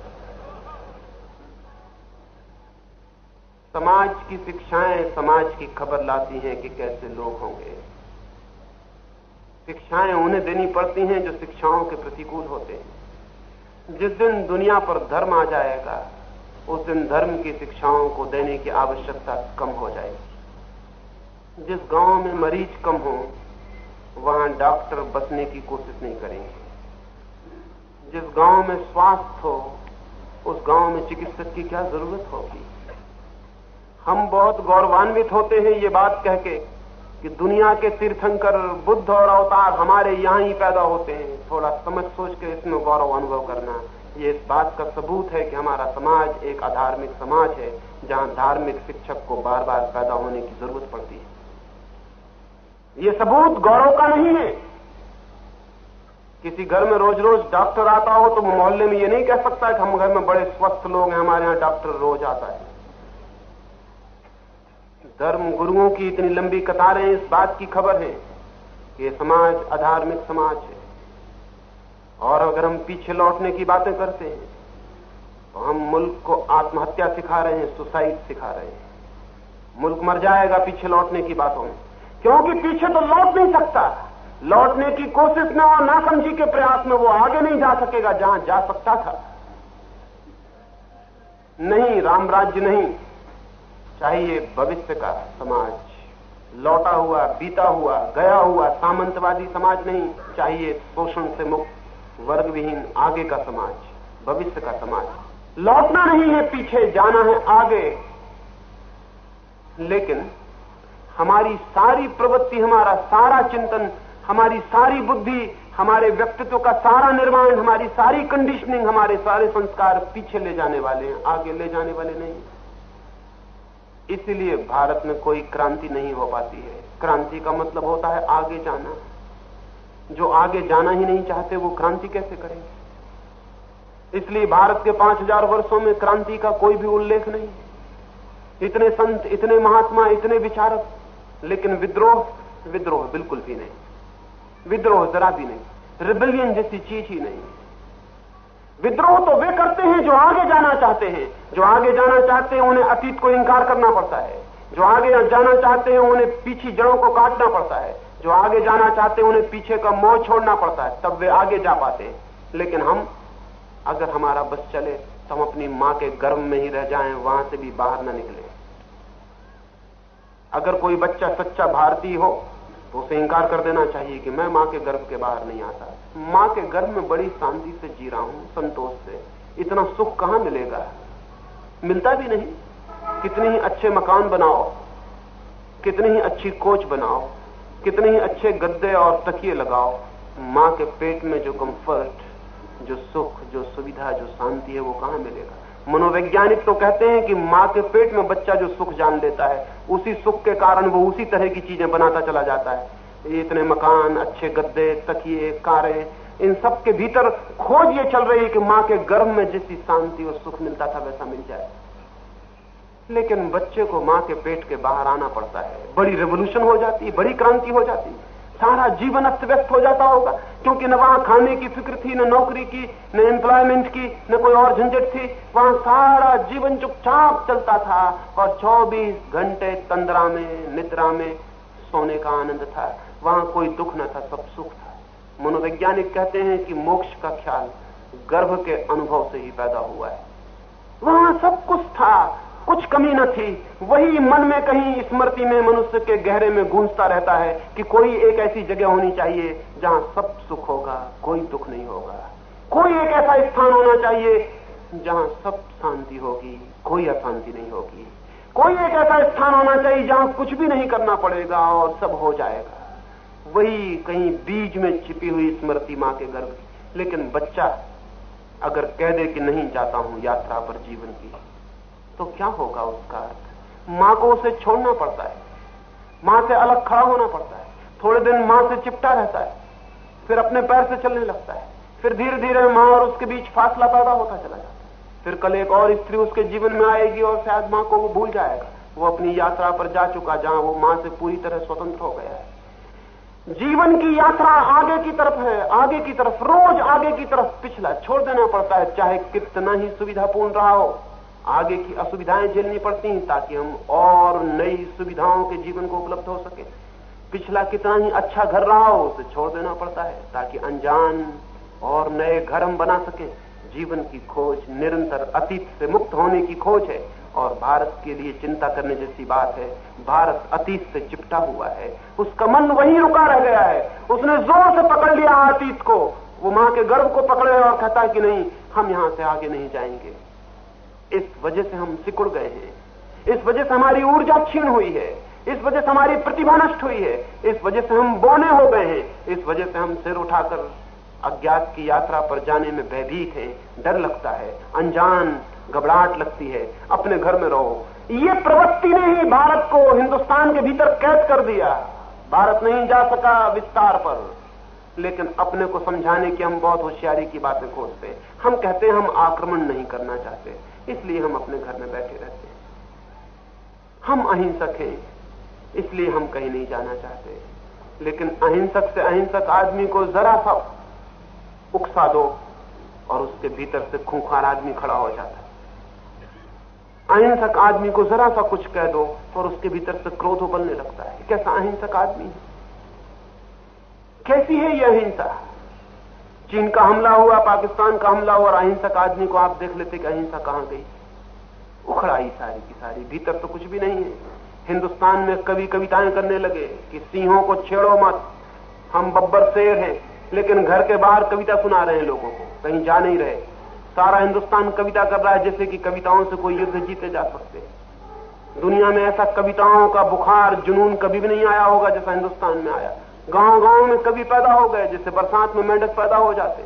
समाज की शिक्षाएँ, समाज की खबर लाती हैं कि कैसे लोग होंगे। शिक्षाएँ उन्हें देनी पड़ती हैं जो शिक्षाओं के प्रतिकूल होते हैं। जिस दिन दुनिया पर धर्म आ जाएगा, उस दिन धर्म की शिक्षाओं को देने की आवश्यकता कम हो जाएगी। जिस गाँव में मरीज़ कम हो, वहाँ डॉक्टर बसने की कोशिश नहीं करेंगे। जिस गाँव में स्वास्थ्य हो, उस गाँव में चिकित्सक की क्या ज़रूरत होगी? हम बहुत गौरवान्वित होते हैं ये बात कह के। कि दुनिया के तीर्थंकर, बुद्ध और अवतार हमारे यहाँ ही पैदा होते हैं। थोड़ा समझ सोच के इसमें गौरव अनुभव करना। ये इस बात का सबूत है कि हमारा समाज एक अधार्मिक समाज है, जहाँ धार्मिक शिक्षक को बार बार पैदा होने की ज़रूरत पड़ती है। ये सबूत गौरव का नहीं है। किसी घर में रोज रोज डॉक्टर आता हो तो मोहल्ले में ये नहीं कह सकता कि हम घर में बड़े स्वस्थ लोग हैं, हमारे यहाँ डॉक्टर रोज आता है। धर्म गुरुओं की इतनी लंबी कतारें इस बात की खबर है कि समाज अधार्मिक समाज है। और अगर हम पीछे लौटने की बातें करते हैं तो हम मुल्क को आत्महत्या सिखा रहे हैं, सुसाइड सिखा रहे हैं। मुल्क मर जाएगा पीछे लौटने की बातों में। क्योंकि पीछे तो लौट नहीं सकता। लौटने की कोशिश में और नासमझी के प्रयास में वो आगे नहीं जा सकेगा जहाँ जा सकता था। नहीं राम राज्य नहीं। चाहिए भविष्य का समाज। लौटा हुआ, बीता हुआ, गया हुआ सामंतवादी समाज नहीं, चाहिए शोषण से मुक्त वर्ग विहीन आगे का समाज, भविष्य का समाज। लौटना नहीं है, पीछे जाना है आगे। लेकिन हमारी सारी प्रवृत्ति, हमारा सारा चिंतन, हमारी सारी बुद्धि, हमारे व्यक्तित्व का सारा निर्माण, हमारी सारी कंडीशनिंग हमारे सारे संस्कार पीछे ले जाने वाले हैं, आगे ले जाने वाले नहीं। इसलिए भारत में कोई क्रांति नहीं हो पाती है। क्रांति का मतलब होता है आगे जाना। जो आगे जाना ही नहीं चाहते, वो क्रांति कैसे करेंगे? इसलिए भारत के पाँच हज़ार वर्षों में क्रांति का कोई भी उल्लेख नहीं इतने संत, इतने महात्मा, इतने विचारक, लेकिन विद्रोह विद्रोह बिल्कुल भी नहीं। विद्रोह जरा भी नहीं। रिबिलियन जैसी चीज़ ही नहीं। विद्रोह तो वे करते हैं जो आगे जाना चाहते हैं। जो आगे जाना चाहते हैं, उन्हें अतीत को इंकार करना पड़ता है। जो आगे जाना चाहते हैं, उन्हें पीछे जड़ों को काटना पड़ता है। जो आगे जाना चाहते हैं, उन्हें पीछे का मोह छोड़ना पड़ता है। तब वे आगे जा पाते हैं। लेकिन हम, अगर हमारा बस चले तो हम अपनी माँ के गर्भ में ही रह जाएँ, वहाँ से भी बाहर न निकले। अगर कोई बच्चा सच्चा भारतीय हो तो उसे इंकार कर देना चाहिए कि मैं माँ के गर्भ के बाहर नहीं आता। माँ के गर्भ में बड़ी शांति से जी रहा हूँ, संतोष से। इतना सुख कहाँ मिलेगा? मिलता भी नहीं। कितने ही अच्छे मकान बनाओ, कितनी ही अच्छी कोच बनाओ, कितने ही अच्छे गद्दे और तकिए लगाओ। माँ के पेट में जो कंफर्ट जो सुख, जो सुविधा, जो शांति है, वो कहाँ मिलेगा? मनोवैज्ञानिक तो कहते हैं कि माँ के पेट में बच्चा जो सुख जान लेता है, उसी सुख के कारण वो उसी तरह की चीज़ें बनाता चला जाता है। इतने मकान, अच्छे गद्दे, तकिए, कारें, इन सब के भीतर खोज ये चल रही है कि माँ के गर्भ में जैसी शांति और सुख मिलता था वैसा मिल जाए। लेकिन बच्चे को माँ के पेट के बाहर आना पड़ता है। बड़ी रेवोल्यूशन हो जाती है बड़ी क्रांति हो जाती। है सारा जीवन अस्त व्यस्त हो जाता होगा, क्योंकि न वहाँ खाने की फ़िक्र थी, न नौकरी की, न एम्प्लॉयमेंट की, न कोई और झंझट थी। वहाँ सारा जीवन चुपचाप चलता था और 24 घंटे तंद्रा में, निद्रा में सोने का आनंद था। वहाँ कोई दुख न था, सब सुख था। मनोवैज्ञानिक कहते हैं कि मोक्ष का ख्याल गर्भ के अनुभव से ही पैदा हुआ है। वहाँ सब कुछ था कुछ कमी न थी। वही मन में कहीं स्मृति में मनुष्य के गहरे में गूंजता रहता है कि कोई एक ऐसी जगह होनी चाहिए जहाँ सब सुख होगा, कोई दुख नहीं होगा। कोई एक ऐसा स्थान होना चाहिए जहाँ सब शांति होगी, कोई अशांति नहीं होगी। कोई एक ऐसा स्थान होना चाहिए जहाँ कुछ भी नहीं करना पड़ेगा और सब हो जाएगा। वही कहीं बीज में छिपी हुई स्मृति माँ के गर्भ लेकिन बच्चा अगर कह दे कि नहीं जाता हूँ यात्रा पर जीवन की तो क्या होगा उसका अर्थ? माँ को उसे छोड़ना पड़ता है। माँ से अलग खड़ा होना पड़ता है। थोड़े दिन माँ से चिपटा रहता है। फिर अपने पैर से चलने लगता है। फिर धीरे धीरे माँ और उसके बीच फासला पैदा होता चला जाता है। फिर कल एक और स्त्री उसके जीवन में आएगी और शायद माँ को वो भूल जाएगा। वो अपनी यात्रा पर जा चुका जहाँ वो माँ से पूरी तरह स्वतंत्र हो गया है। जीवन की यात्रा आगे की तरफ़ है। आगे की तरफ़, रोज आगे की तरफ़ पिछला छोड़ देना पड़ता है, चाहे कितना ही सुविधापूर्ण रहा हो। आगे की असुविधाएँ झेलनी पड़ती हैं ताकि हम और नई सुविधाओं के जीवन को उपलब्ध हो सके। पिछला कितना ही अच्छा घर रहा हो, उसे छोड़ देना पड़ता है ताकि अनजान और नए घर हम बना सके। जीवन की खोज निरंतर अतीत से मुक्त होने की खोज है और भारत के लिए चिंता करने जैसी बात है। भारत अतीत से चिपटा हुआ है। उसका मन वहीं रुका रह गया है। उसने ज़ोर से पकड़ लिया अतीत को। वो माँ के गर्भ को पकड़े और कहता है कि नहीं, हम यहाँ से आगे नहीं जाएँगे। इस वजह से हम सिकुड़ गए हैं। इस वजह से हमारी ऊर्जा क्षीण हुई है। इस वजह से हमारी प्रतिभा नष्ट हुई है। इस वजह से हम बोने हो गए हैं। इस वजह से हम सिर उठाकर अज्ञात की यात्रा पर जाने में भयभीत हैं। डर लगता है। अनजान घबराहट लगती है। अपने घर में रहो। ये प्रवृत्ति ने ही भारत को हिंदुस्तान के भीतर कैद कर दिया। भारत नहीं जा सका विस्तार पर। लेकिन अपने को समझाने की हम बहुत होशियारी की बातें खोजते हम कहते हैं हम आक्रमण नहीं करना चाहते। इसलिए हम अपने घर में बैठे रहते हैं। हम अहिंसक हैं, इसलिए हम कहीं नहीं जाना चाहते। लेकिन अहिंसक से अहिंसक आदमी को जरा सा उकसा दो और उसके भीतर से खूंखार आदमी खड़ा हो जाता है। अहिंसक आदमी को जरा सा कुछ कह दो और उसके भीतर से क्रोध उबलने लगता है। कैसा अहिंसक आदमी है? कैसी है यह अहिंसा? चीन का हमला हुआ, पाकिस्तान का हमला हुआ और अहिंसक आदमी को आप देख लेते कि अहिंसा कहाँ गई। उखड़ाई सारी की सारी, भीतर तो कुछ भी नहीं है। हिंदुस्तान में कवि कविताएँ करने लगे कि सिंहों को छेड़ो मत, हम बब्बर शेर हैं, लेकिन घर के बाहर कविता सुना रहे हैं लोगों को, कहीं जा नहीं रहे। सारा हिंदुस्तान कविता कर रहा है जैसे कि कविताओं से कोई युद्ध जीते जा सकते। दुनिया में ऐसा कविताओं का बुखार, जुनून कभी भी नहीं आया होगा जैसा हिंदुस्तान में आया। गाँव गाँव में कभी पैदा हो गए जैसे बरसात में मेंढक पैदा हो जाते।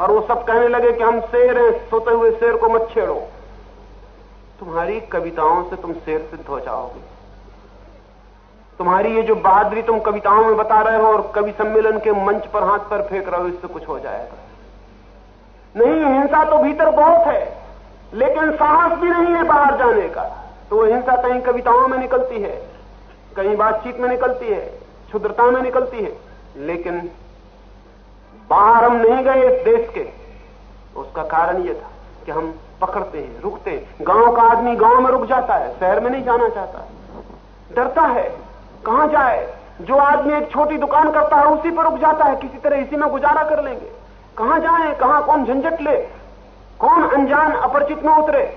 और वो सब कहने लगे कि हम शेर हैं, सोते हुए शेर को मत छेड़ो। तुम्हारी कविताओं से तुम शेर सिद्ध हो जाओगे। तुम्हारी ये जो बहादुरी तुम कविताओं में बता रहे हो और कवि सम्मेलन के मंच पर हाथ पर फेंक रहे हो, इससे कुछ हो जाएगा। नहीं, हिंसा तो भीतर बहुत है, लेकिन साहस भी नहीं है बाहर जाने का। तो वो हिंसा कहीं कविताओं में निकलती है, कहीं बातचीत में निकलती है। क्षुद्रता में निकलती है। लेकिन बाहर हम नहीं गए इस देश के। उसका कारण यह था कि हम पकड़ते हैं, रुकते हैं। गाँव का आदमी गाँव में रुक जाता है, शहर में नहीं जाना चाहता। डरता है, कहाँ जाए? जो आदमी एक छोटी दुकान करता है, उसी पर रुक जाता है। किसी तरह इसी में गुजारा कर लेंगे। कहाँ जाए? कहाँ कौन झंझट ले? कौन अनजान अपरिचित में उतरे?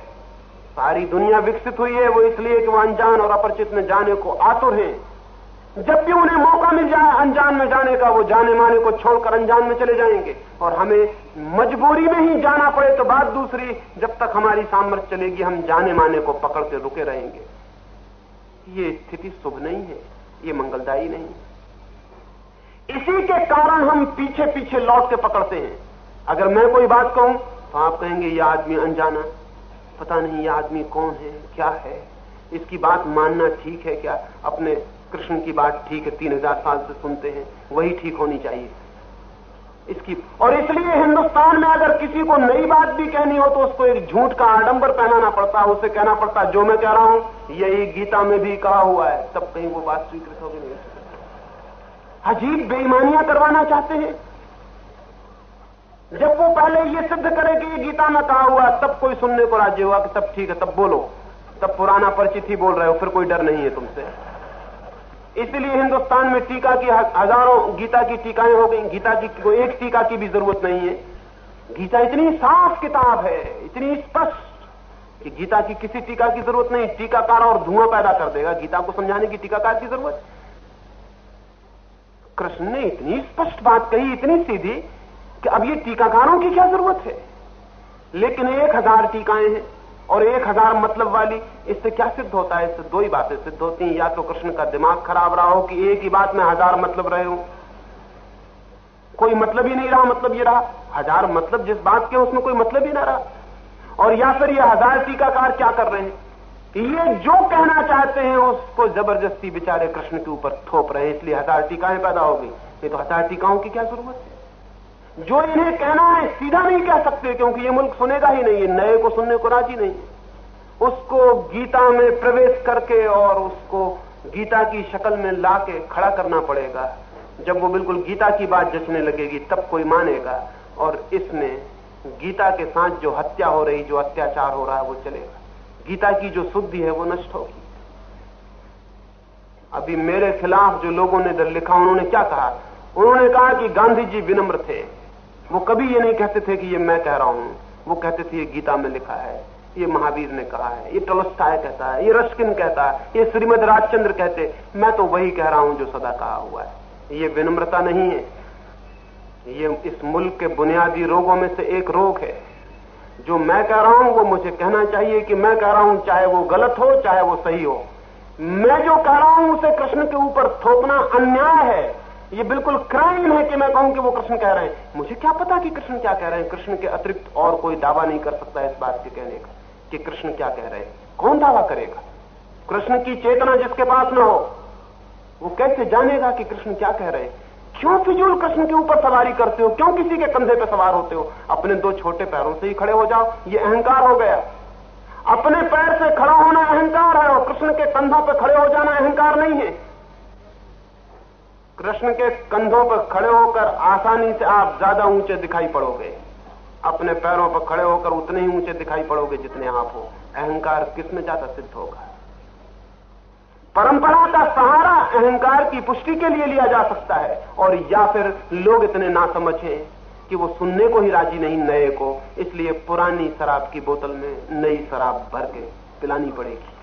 सारी दुनिया विकसित हुई है, वो इसलिए कि वो अनजान और अपरिचित में जाने को आतुर हैं। जब भी उन्हें मौका मिल जाए, अनजान में जाने का, वो जाने माने को छोड़कर अनजान में चले जाएँगे। और हमें मजबूरी में ही जाना पड़े तो बात दूसरी, जब तक हमारी सामर्थ्य चलेगी, हम जाने माने को पकड़ के रुके रहेंगे। ये स्थिति शुभ नहीं है, ये मंगलदायी नहीं है। इसी के कारण हम पीछे पीछे लौट के पकड़ते हैं। अगर मैं कोई बात कहूँ तो आप कहेंगे ये आदमी अनजाना। पता नहीं, यह आदमी कौन है, क्या है? इसकी बात मानना ठीक है क्या? अपने कृष्ण की बात ठीक है, तीन हज़ार साल से सुनते हैं, वही ठीक होनी चाहिए। इसकी और इसलिए हिंदुस्तान में अगर किसी को नई बात भी कहनी हो तो उसको एक झूठ का आडंबर पहनाना पड़ता है, उसे कहना पड़ता है, जो मैं कह रहा हूँ, यही गीता में भी कहा हुआ है। तब कहीं वो बात स्वीकृत होगी नहीं। अजीब बेईमानियाँ करवाना चाहते हैं। जब वो पहले ये सिद्ध करे कि ये गीता में कहा हुआ तब कोई सुनने को राज्य हुआ कि तब ठीक है, तब बोलो। तब पुराना परिचित ही बोल रहे हो, फिर कोई डर नहीं है तुमसे। इसलिए हिंदुस्तान में टीका की हज़ारों गीता की टीकाएँ हो गई। गीता की को एक टीका की भी ज़रूरत नहीं है। गीता इतनी साफ़ किताब है, इतनी स्पष्ट कि गीता की किसी टीका की ज़रूरत नहीं। टीकाकार और धुआँ पैदा कर देगा। गीता को समझाने की टीकाकार की ज़रूरत। कृष्ण ने इतनी स्पष्ट बात कही, इतनी सीधी कि अब ये टीकाकारों की क्या ज़रूरत है? लेकिन एक हज़ार टीकाएँ हैं। और एक हज़ार मतलब वाली, इससे क्या सिद्ध होता है? इससे दो ही बातें सिद्ध होती हैं। या तो कृष्ण का दिमाग खराब रहा हो कि एक ही बात में हज़ार मतलब रहे हो। कोई मतलब ही नहीं रहा मतलब ये रहा, हज़ार मतलब जिस बात के उसमें कोई मतलब ही ना रहा। और या फिर ये हज़ार टीकाकार क्या कर रहे हैं? ये जो कहना चाहते हैं, उसको ज़बरदस्ती बेचारे कृष्ण के ऊपर थोप रहे हैं, इसलिए हज़ार टीकाएँ पैदा हो गई। ये तो हज़ार टीकाओं की क्या ज़रूरत है? जो इन्हें कहना है, सीधा नहीं कह सकते, क्योंकि ये मुल्क सुनेगा ही नहीं नए को सुनने को राज़ी नहीं उसको गीता में प्रवेश करके और उसको गीता की शक्ल में ला के खड़ा करना पड़ेगा। जब वो बिल्कुल गीता की बात जचने लगेगी, तब कोई मानेगा। और इसमें गीता के साथ जो हत्या हो रही, जो अत्याचार हो रहा है, वो चलेगा। गीता की जो शुद्धि है, वो नष्ट होगी। अभी मेरे खिलाफ जो लोगों ने लिखा, उन्होंने क्या कहा? उन्होंने कहा कि गांधी जी विनम्र थे। वो कभी ये नहीं कहते थे कि ये मैं कह रहा हूँ। वो कहते थे, ये गीता में लिखा है, ये महावीर ने कहा है, ये टोलस्टाय कहता है, ये रश्किन कहता है, ये श्रीमद राजचंद्र कहते मैं तो वही कह रहा हूँ जो सदा कहा हुआ है। ये विनम्रता नहीं है। ये इस मुल्क के बुनियादी रोगों में से एक रोग है। जो मैं कह रहा हूँ, वो मुझे कहना चाहिए कि मैं कह रहा हूँ, चाहे वो गलत हो, चाहे वो सही हो। मैं जो कह रहा हूँ, उसे कृष्ण के ऊपर थोपना अन्याय है। ये बिल्कुल क्राइम है कि मैं कहूँ कि वो कृष्ण कह रहे हैं। मुझे क्या पता कि कृष्ण क्या कह रहे हैं? कृष्ण के अतिरिक्त और कोई दावा नहीं कर सकता इस बात के कहने का कि कृष्ण क्या कह रहे हैं। कौन दावा करेगा? कृष्ण की चेतना जिसके पास ना हो, वो कैसे जानेगा कि कृष्ण क्या कह रहे हैं? क्यों फिजूल कृष्ण के ऊपर सवारी करते हो? क्यों किसी के कंधे पर सवार होते हो? अपने दो छोटे पैरों से ही खड़े हो जाओ, ये अहंकार हो गया। अपने पैर से खड़ा होना अहंकार है और कृष्ण के कंधों पर खड़े हो जाना अहंकार नहीं है। कृष्ण के कंधों पर खड़े होकर आसानी से आप ज़्यादा ऊँचे दिखाई पड़ोगे। अपने पैरों पर खड़े होकर उतने ही ऊँचे दिखाई पड़ोगे जितने आप हो। अहंकार किसमें ज़्यादा सिद्ध होगा? परंपरा का सहारा अहंकार की पुष्टि के लिए लिया जा सकता है और या फिर लोग इतने ना समझे कि वो सुनने को ही राज़ी नहीं, नए को। इसलिए पुरानी शराब की बोतल में नई शराब भर के पिलानी पड़ेगी।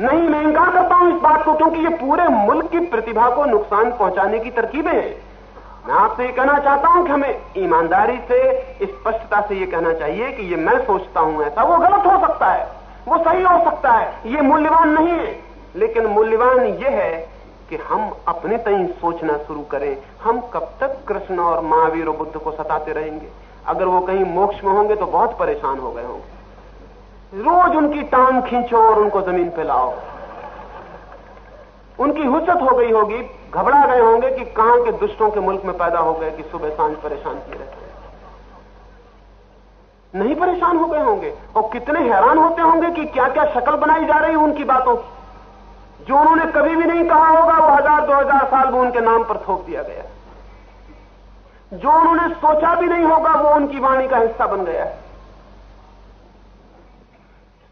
नहीं, मैं इंकार करता हूँ इस बात को, क्योंकि ये पूरे मुल्क की प्रतिभा को नुकसान पहुँचाने की तरकीबें हैं। मैं आपसे ये कहना चाहता हूँ कि हमें ईमानदारी से, स्पष्टता से ये कहना चाहिए कि ये मैं सोचता हूँ ऐसा। वो गलत हो सकता है, वो सही हो सकता है, ये मूल्यवान नहीं है। लेकिन मूल्यवान ये है कि हम अपने तई सोचना शुरू करें। हम कब तक कृष्ण और महावीर और बुद्ध को सताते रहेंगे? अगर वो कहीं मोक्ष में होंगे तो बहुत परेशान हो गए होंगे। रोज उनकी टांग खींचो और उनको ज़मीन पे लाओ। उनकी हुसत हो गई होगी, घबरा गए होंगे कि कहाँ के दुष्टों के मुल्क में पैदा हो गए कि सुबह साँझ परेशान किए रहते नहीं परेशान हो गए होंगे और कितने हैरान होते होंगे कि क्या क्या शक्ल बनाई जा रही है उनकी बातों की। जो उन्होंने कभी भी नहीं कहा होगा, वो हज़ार, दो हज़ार साल में उनके नाम पर थोप दिया गया जो उन्होंने सोचा भी नहीं होगा, वो उनकी वाणी का हिस्सा बन गया है।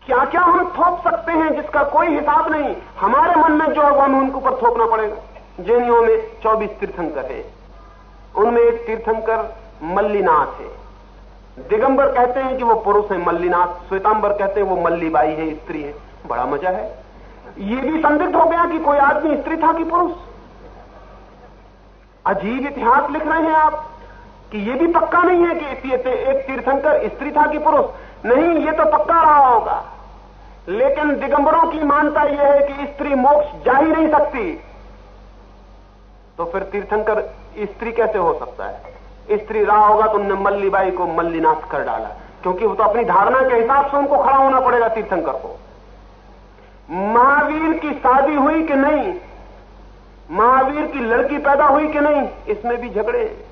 क्या क्या हम थोप सकते हैं जिसका कोई हिसाब नहीं? हमारे मन में जो होगा हमें उनके ऊपर थोपना पड़ेगा। जैनियों में 24 तीर्थंकर है। उनमें एक तीर्थंकर मल्लीनाथ है। दिगंबर कहते हैं कि वो पुरुष है मल्लीनाथ। श्वेतांबर कहते हैं वो मल्लीबाई है, स्त्री है। बड़ा मज़ा है। ये भी संदिग्ध हो गया कि कोई आदमी स्त्री था कि पुरुष? अजीब इतिहास लिख रहे हैं आप कि ये भी पक्का नहीं है कि एक तीर्थंकर स्त्री था कि पुरुष? नहीं, ये तो पक्का रहा होगा। लेकिन दिगंबरों की मानता यह है कि स्त्री मोक्ष जा ही नहीं सकती। तो फिर तीर्थंकर, स्त्री कैसे हो सकता है? स्त्री रहा होगा तो उनने मल्लीबाई को मल्लीनाथ कर डाला। क्योंकि वो तो अपनी धारणा के हिसाब से उनको खड़ा होना पड़ेगा तीर्थंकर को। महावीर की शादी हुई कि नहीं? महावीर की लड़की पैदा हुई कि नहीं? इसमें भी झगड़े।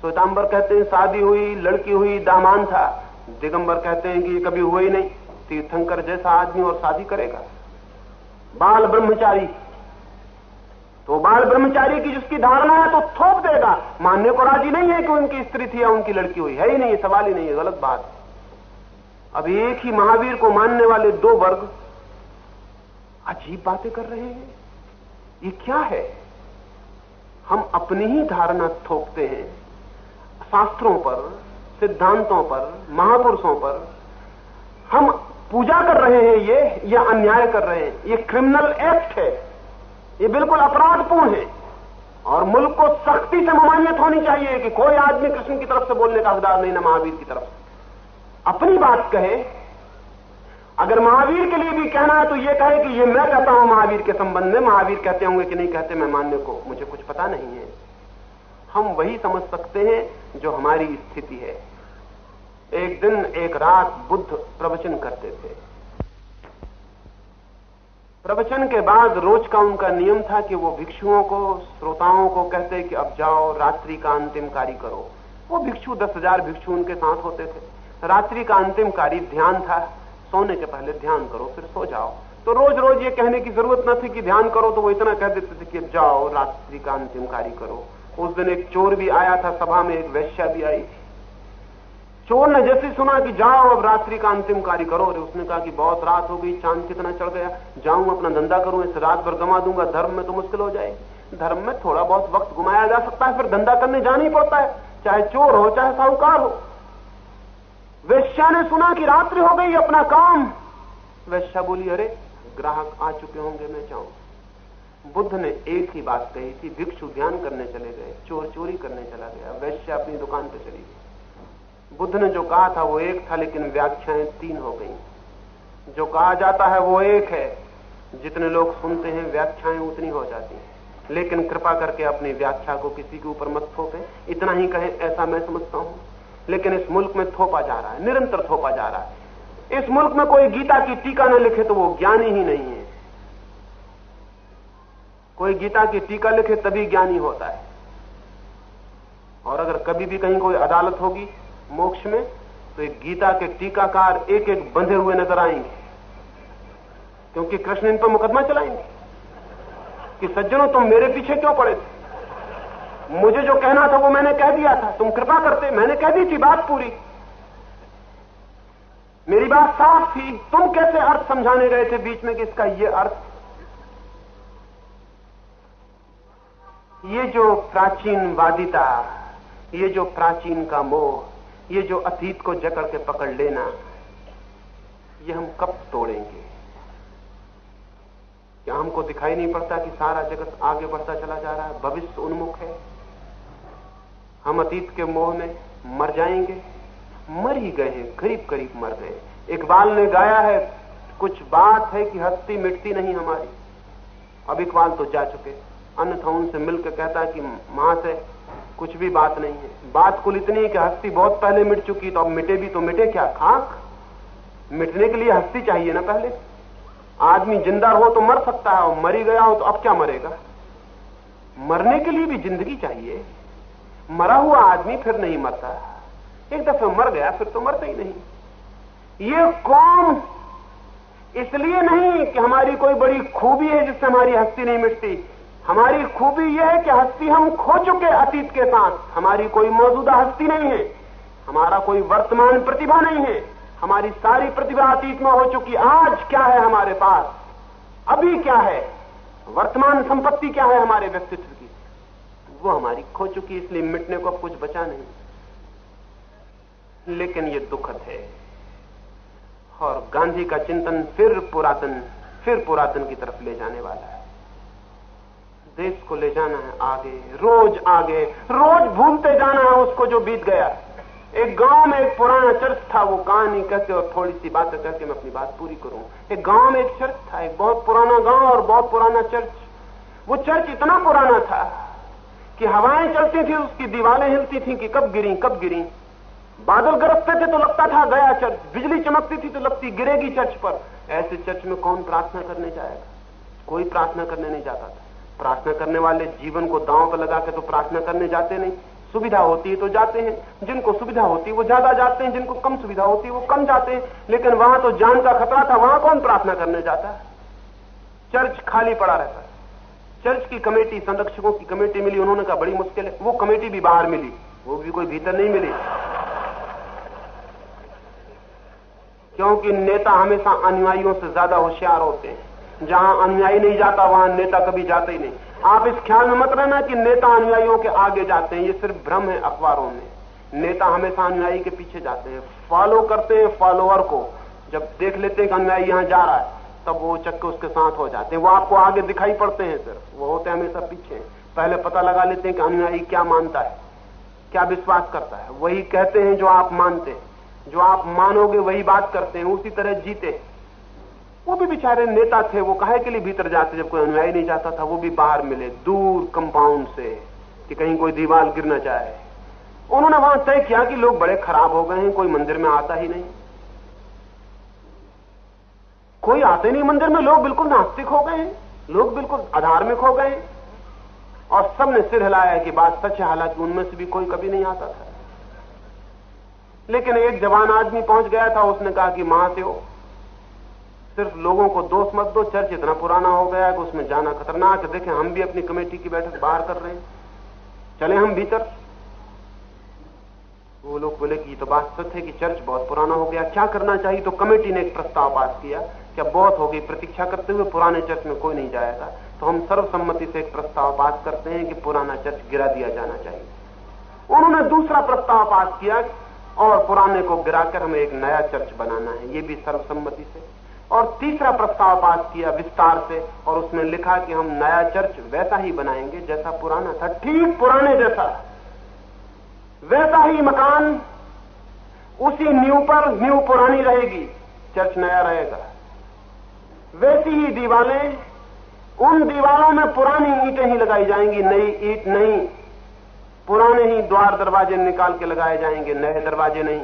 श्वेतांबर कहते हैं, शादी हुई, लड़की हुई दामान था दिगंबर कहते हैं कि कभी हुई नहीं। तीर्थंकर जैसा आदमी और शादी करेगा। बाल ब्रह्मचारी। तो बाल ब्रह्मचारी की जिसकी धारणा है तो थोप देगा। मानने को राज़ी नहीं है कि उनकी स्त्री थी या उनकी लड़की हुई। है ही नहीं सवाल ही नहीं है गलत बात। अब एक ही महावीर को मानने वाले दो वर्ग अजीब बातें कर रहे हैं। ये क्या है? हम अपनी ही धारणा थोपते हैं। शास्त्रों पर, सिद्धांतों पर, महापुरुषों पर, हम पूजा कर रहे हैं ये, या अन्याय कर रहे हैं। ये क्रिमिनल एक्ट है। ये बिल्कुल अपराधपूर्ण है। और मुल्क को सख्ती से ममानियत होनी चाहिए कि कोई आदमी कृष्ण की तरफ़ से बोलने का हकदार नहीं, ना महावीर की तरफ़ अपनी बात कहे, अगर महावीर के लिए भी कहना है तो ये कहे कि ये मैं कहता हूँ महावीर के संबंध में। महावीर कहते होंगे कि नहीं कहते मैं मानने को मुझे कुछ पता नहीं है। हम वही समझ सकते हैं जो हमारी स्थिति है। एक दिन, एक रात बुद्ध प्रवचन करते थे। प्रवचन के बाद रोज का उनका नियम था कि वो भिक्षुओं को, श्रोताओं को कहते कि अब जाओ, रात्रि का अंतिम कार्य करो। वो भिक्षु, दस हज़ार भिक्षु उनके साथ होते थे। रात्रि का अंतिम कार्य ध्यान था। सोने के पहले ध्यान करो, फिर सो जाओ। तो रोज रोज ये कहने की ज़रूरत न थी कि ध्यान करो तो वो इतना कह देते थे कि जाओ, रात्रि का अंतिम कार्य करो। उस दिन एक चोर भी आया था, सभा में एक वैश्या भी आई। थी चोर ने जैसे सुना कि जाओ, अब रात्रि का अंतिम कार्य करो। और उसने कहा कि बहुत रात हो गई, चाँद कितना चढ़ गया। जाऊँ, अपना धंधा करूँ, इस रात भर गमा दूँगा। धर्म में तो मुश्किल हो जाएगी। धर्म में थोड़ा बहुत वक्त घुमाया जा सकता है, फिर धंधा करने जाना ही पड़ता है। चाहे चोर हो, चाहे साहूकार हो। वैश्या ने सुना कि रात्रि हो गई, अपना काम। वैश्या बोली, अरे, ग्राहक आ चुके होंगे, मैं जाऊँ। बुद्ध ने एक ही बात कही थी, भिक्षु ध्यान करने चले गए, चोर चोरी करने चला गया। वैश्या अपनी दुकान पर चली गई। बुद्ध ने जो कहा था वो एक था, लेकिन व्याख्याएँ तीन हो गई। जो कहा जाता है वो एक है। जितने लोग सुनते हैं, व्याख्याएँ उतनी हो जाती हैं। लेकिन कृपा करके अपनी व्याख्या को किसी के ऊपर मत थोपे। इतना ही कहें, ऐसा मैं समझता हूँ। लेकिन इस मुल्क में थोपा जा रहा है, निरंतर थोपा जा रहा है। इस मुल्क में कोई गीता की टीका न लिखे तो वो ज्ञानी ही नहीं है। कोई गीता की टीका लिखे तभी ज्ञानी होता है। और अगर कभी भी कहीं कोई अदालत होगी मोक्ष में तो एक गीता के टीकाकार एक एक बंधे हुए नज़र आएँगे। क्योंकि कृष्ण इन पर मुकदमा चलाएँगे कि सज्जनों, तुम मेरे पीछे क्यों पड़े थे? मुझे जो कहना था, वो मैंने कह दिया था। तुम कृपा करते, मैंने कह दी थी बात पूरी। मेरी बात साफ़ थी। तुम कैसे अर्थ समझाने गए थे बीच में कि इसका ये अर्थ? ये जो प्राचीन वादिता ये जो प्राचीन का मोह ये जो अतीत को जकड़ के पकड़ लेना, ये हम कब तोड़ेंगे? क्या हमको दिखाई नहीं पड़ता कि सारा जगत आगे बढ़ता चला जा रहा है, भविष्य उन्मुख है। हम अतीत के मोह में मर जाएँगे। मर ही गए हैं करीब करीब मर गए इकबाल ने गाया है, कुछ बात है कि हस्ती मिटती नहीं हमारी। अब इकबाल तो जा चुके अन्यथा उनसे मिलकर कहता कि माँ से कुछ भी बात नहीं है। बात कुल इतनी है कि हस्ती बहुत पहले मिट चुकी तो अब मिटे भी तो मिटे क्या? खाक। मिटने के लिए हस्ती चाहिए ना पहले। आदमी ज़िंदा हो तो मर सकता है, और मरी गया हो तो अब क्या मरेगा? मरने के लिए भी ज़िंदगी चाहिए। मरा हुआ आदमी फिर नहीं मरता। एक दफे मर गया, फिर तो मरता ही नहीं। ये कौम इसलिए नहीं कि हमारी कोई बड़ी खूबी है जिससे हमारी हस्ती नहीं मिटती। हमारी खूबी यह है कि हस्ती हम खो चुके अतीत के साथ। हमारी कोई मौजूदा हस्ती नहीं है। हमारा कोई वर्तमान प्रतिभा नहीं है। हमारी सारी प्रतिभा अतीत में हो चुकी। आज क्या है हमारे पास? अभी क्या है? वर्तमान संपत्ति क्या है हमारे व्यक्तित्व की? वो हमारी खो चुकी, इसलिए मिटने को अब कुछ बचा नहीं। लेकिन ये दुखद है। और गांधी का चिंतन फिर पुरातन फिर पुरातन की तरफ़ ले जाने वाला है। देश को ले जाना है आगे, रोज आगे, रोज भूलते जाना है उसको जो बीत गया। एक गाँव में एक पुराना चर्च था, वो कहानी कहते और थोड़ी सी बातें करके मैं अपनी बात पूरी करूँ। एक गाँव में एक चर्च था, एक बहुत पुराना गाँव और बहुत पुराना चर्च। वो चर्च इतना पुराना था कि हवाएँ चलती थी, उसकी दीवारें हिलती थी कि कब गिरी कब गिरी। बादल गरजते थे तो लगता था गया चर्च, बिजली चमकती थी तो लगती गिरेगी चर्च पर। ऐसे चर्च में कौन प्रार्थना करने जाएगा? कोई प्रार्थना करने नहीं जाता था। प्रार्थना करने वाले जीवन को दांव पर लगा के तो प्रार्थना करने जाते नहीं। सुविधा होती है तो जाते हैं। जिनको सुविधा होती है, वो ज़्यादा जाते हैं। जिनको कम सुविधा होती है, वो कम जाते हैं। लेकिन वहाँ तो जान का खतरा था, वहाँ कौन प्रार्थना करने जाता है? चर्च खाली पड़ा रहता है। चर्च की कमेटी, संरक्षकों की कमेटी मिली, उन्होंने कहा, बड़ी मुश्किल है। वो कमेटी भी बाहर मिली। वो भी कोई भीतर नहीं मिली। क्योंकि नेता हमेशा अनुयायियों से ज़्यादा होशियार होते हैं। जहाँ अनुयायी नहीं जाता, वहाँ नेता कभी जाते ही नहीं। आप इस ख्याल में मत रहना कि नेता अनुयायियों के आगे जाते हैं। ये सिर्फ़ भ्रम है अखबारों में। नेता हमेशा अनुयायी के पीछे जाते हैं। फॉलो करते हैं फॉलोअर को। जब देख लेते हैं कि अनुयायी यहाँ जा रहा है, तब वो चक्के उसके साथ हो जाते हैं। वो आपको आगे दिखाई पड़ते हैं सिर्फ़। वो होते हैं हमेशा पीछे। पहले पता लगा लेते हैं कि अनुयायी क्या मानता है, क्या विश्वास करता है। वही कहते हैं जो आप मानते हैं। जो आप मानोगे वही बात करते हैं। उसी तरह जीते वो भी बेचारे नेता थे, वो कहे के लिए भीतर जाते जब कोई अनुयायी नहीं जाता था? वो भी बाहर मिले, दूर कंपाउंड से, कि कहीं कोई दीवार गिर न जाए। उन्होंने वहाँ तय किया कि लोग बड़े खराब हो गए हैं, कोई मंदिर में आता ही नहीं। कोई आते नहीं मंदिर में, लोग बिल्कुल नास्तिक हो गए हैं, लोग बिल्कुल अधार्मिक हो गए और सबने सिर हिलाया कि बात सच है, हालाँकि उनमें से भी कोई कभी नहीं आता था। लेकिन एक जवान आदमी पहुँच गया था, उसने कहा कि महादेव सिर्फ़ लोगों को दोष मत दो, चर्च इतना पुराना हो गया है कि उसमें जाना खतरनाक है। देखें, हम भी अपनी कमेटी की बैठक बाहर कर रहे हैं। चले हम भीतर। वो लोग बोले कि तो बात सच है कि चर्च बहुत पुराना हो गया। क्या करना चाहिए? तो कमेटी ने एक प्रस्ताव पास किया क्या बहुत हो गई प्रतीक्षा करते हुए पुराने चर्च में कोई नहीं जाएगा। तो हम सर्वसम्मति से एक प्रस्ताव पास करते हैं कि पुराना चर्च गिरा दिया जाना चाहिए। उन्होंने दूसरा प्रस्ताव पास किया और पुराने को गिराकर हमें एक नया चर्च बनाना है। ये भी सर्वसम्मति से। और तीसरा प्रस्ताव पास किया विस्तार से और उसमें लिखा कि हम नया चर्च वैसा ही बनाएँगे जैसा पुराना था, ठीक पुराने जैसा। वैसा ही मकान, उसी न्यू पर न्यू पुरानी रहेगी, चर्च नया रहेगा। वैसी ही दीवारें उन दीवारों में पुरानी ईटें ही लगाई जाएँगी, नई ईट नहीं। पुराने ही द्वार दरवाजे निकाल के लगाए जाएँगे, नए दरवाजे नहीं।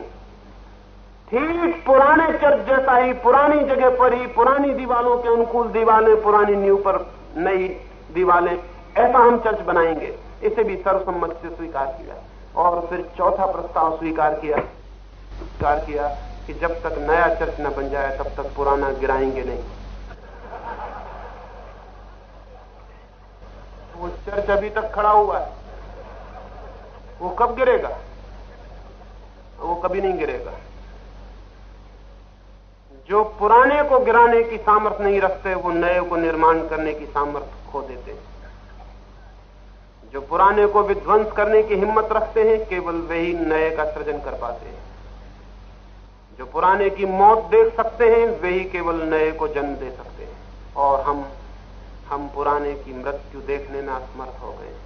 ठीक पुराने चर्च जैसा ही, पुरानी जगह पर ही, पुरानी दीवालों के अनुकूल दीवालें, पुरानी न्यू पर नई दीवालें, ऐसा हम चर्च बनाएँगे। इसे भी सर्वसम्मत से स्वीकार किया। और फिर चौथा प्रस्ताव स्वीकार किया। स्वीकार किया कि जब तक नया चर्च न बन जाए, तब तक पुराना गिराएँगे नहीं। वो चर्च अभी तक खड़ा हुआ है। वो कब गिरेगा? वो कभी नहीं गिरेगा। जो पुराने को गिराने की सामर्थ्य नहीं रखते, वो नए को निर्माण करने की सामर्थ्य खो देते हैं। जो पुराने को विध्वंस करने की हिम्मत रखते हैं, केवल वही नए का सृजन कर पाते हैं। जो पुराने की मौत देख सकते हैं वही केवल नए को जन्म दे सकते हैं। और हम हम पुराने की मृत्यु देखने में असमर्थ हो गए।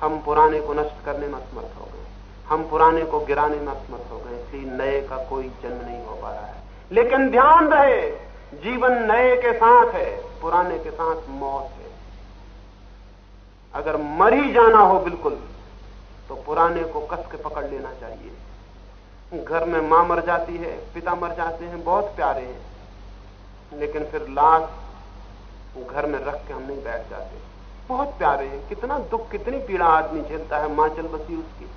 हम पुराने को नष्ट करने में असमर्थ हो गए। हम पुराने को गिराने में असमर्थ हो गए। इसलिए नए का कोई जन्म नहीं हो पा रहा है। लेकिन ध्यान रहे, जीवन नए के साथ है, पुराने के साथ मौत है। अगर मर ही जाना हो बिल्कुल तो पुराने को कस के पकड़ लेना चाहिए। घर में माँ मर जाती है, पिता मर जाते हैं, बहुत प्यारे हैं। लेकिन फिर लाश घर में रख के हम नहीं बैठ जाते। बहुत प्यारे हैं, कितना दुख, कितनी पीड़ा आदमी झेलता है, माँ चल बसी उसकी।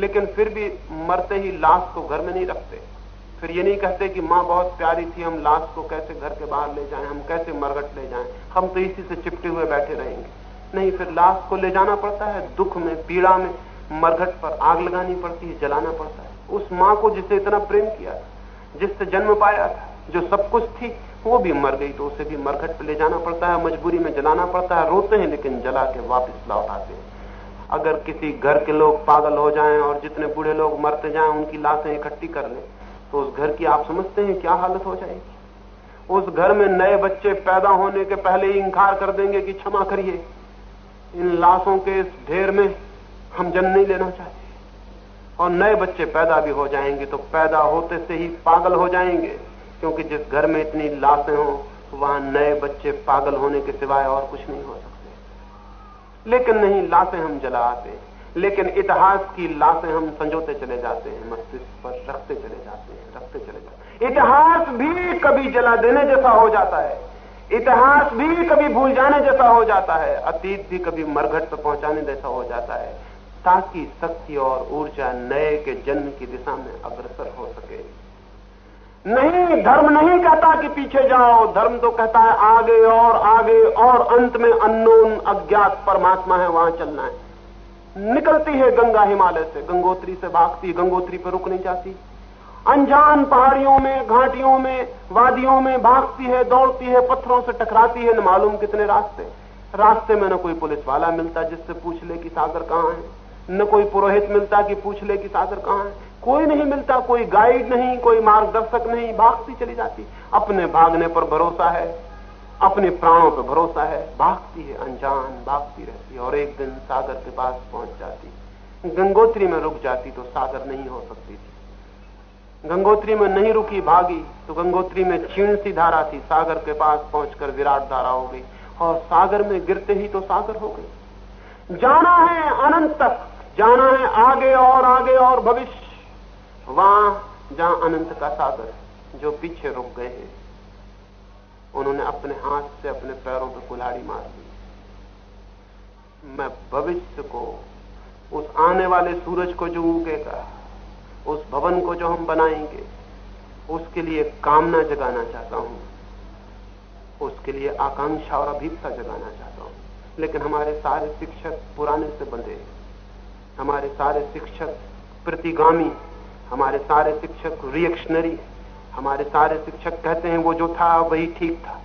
लेकिन फिर भी मरते ही लाश को घर में नहीं रखते। फिर ये नहीं कहते कि माँ बहुत प्यारी थी, हम लाश को कैसे घर के बाहर ले जाएँ, हम कैसे मरघट ले जाएँ। हम तो इसी से चिपटे हुए बैठे रहेंगे। नहीं, फिर लाश को ले जाना पड़ता है, दुख में, पीड़ा में, मरघट पर आग लगानी पड़ती है, जलाना पड़ता है। उस माँ को जिसे इतना प्रेम किया, जिससे जन्म पाया था, जो सब कुछ थी, वो भी मर गई तो उसे भी मरघट पर ले जाना पड़ता है, मजबूरी में जलाना पड़ता है, रोते हैं, लेकिन जला के वापस लौट आते हैं। अगर किसी घर के लोग पागल हो जाएँ और जितने बूढ़े लोग मरते जाएँ, उनकी लाशें इकट्ठी कर लें तो उस घर की आप समझते हैं क्या हालत हो जाएगी? उस घर में नए बच्चे पैदा होने के पहले ही इंकार कर देंगे कि क्षमा करिए। इन लाशों के इस ढेर में हम जन्म नहीं लेना चाहते। और नए बच्चे पैदा भी हो जाएँगे तो पैदा होते से ही पागल हो जाएँगे। क्योंकि जिस घर में इतनी लाशें हो, वहाँ नए बच्चे पागल होने के सिवाय और कुछ नहीं हो सकते। लेकिन नहीं, लाशें हम जला आते लेकिन इतिहास की लाशें हम संजोते चले जाते हैं, मस्तिष्क पर रखते चले जाते हैं, रखते चले जाते हैं। इतिहास भी कभी जला देने जैसा हो जाता है। इतिहास भी कभी भूल जाने जैसा हो जाता है। अतीत भी कभी मरघट पर पहुँचाने जैसा हो जाता है, ताकि शक्ति और ऊर्जा नए के जन्म की दिशा में अग्रसर हो सके। नहीं, धर्म नहीं कहता कि पीछे जाओ। धर्म तो कहता है, आगे और आगे और अंत में अननोन अज्ञात परमात्मा है, वहाँ चलना है। निकलती है गंगा हिमालय से। गंगोत्री से भागती गंगोत्री पर रुक नहीं जाती अनजान पहाड़ियों में, घाटियों में, वादियों में भागती है, दौड़ती है, पत्थरों से टकराती है, न मालूम कितने रास्ते। रास्ते में न कोई पुलिस वाला मिलता जिससे पूछ ले कि सागर कहाँ है। न कोई पुरोहित मिलता कि पूछ ले कि सागर कहाँ है। कोई नहीं मिलता, कोई गाइड नहीं, कोई मार्गदर्शक नहीं, भागती चली जाती। अपने भागने पर भरोसा है। अपने प्राणों पर भरोसा है, भागती है, अनजान भागती रहती है और एक दिन सागर के पास पहुँच जाती गंगोत्री में रुक जाती तो सागर नहीं हो सकती थी। गंगोत्री में नहीं रुकी, भागी तो गंगोत्री में क्षीण सी धारा थी, सागर के पास पहुंचकर विराट धारा हो गई और सागर में गिरते ही तो सागर हो गई। जाना है अनंत तक, जाना है आगे और आगे और भविष्य। वहाँ जहाँ अनंत का सागर जो पीछे रुक गए हैं। उन्होंने अपने हाथ से अपने पैरों पर कुल्हाड़ी मार दी। मैं भविष्य को, उस आने वाले सूरज को जो उगेगा, उस भवन को जो हम बनाएँगे, उसके लिए कामना जगाना चाहता हूँ। उसके लिए आकांक्षा और अभीपता जगाना चाहता हूँ। लेकिन हमारे सारे शिक्षक पुराने से बंधे हमारे सारे शिक्षक प्रतिगामी, हमारे सारे शिक्षक रिएक्शनरी हमारे सारे शिक्षक कहते हैं, वो जो था, वही ठीक था।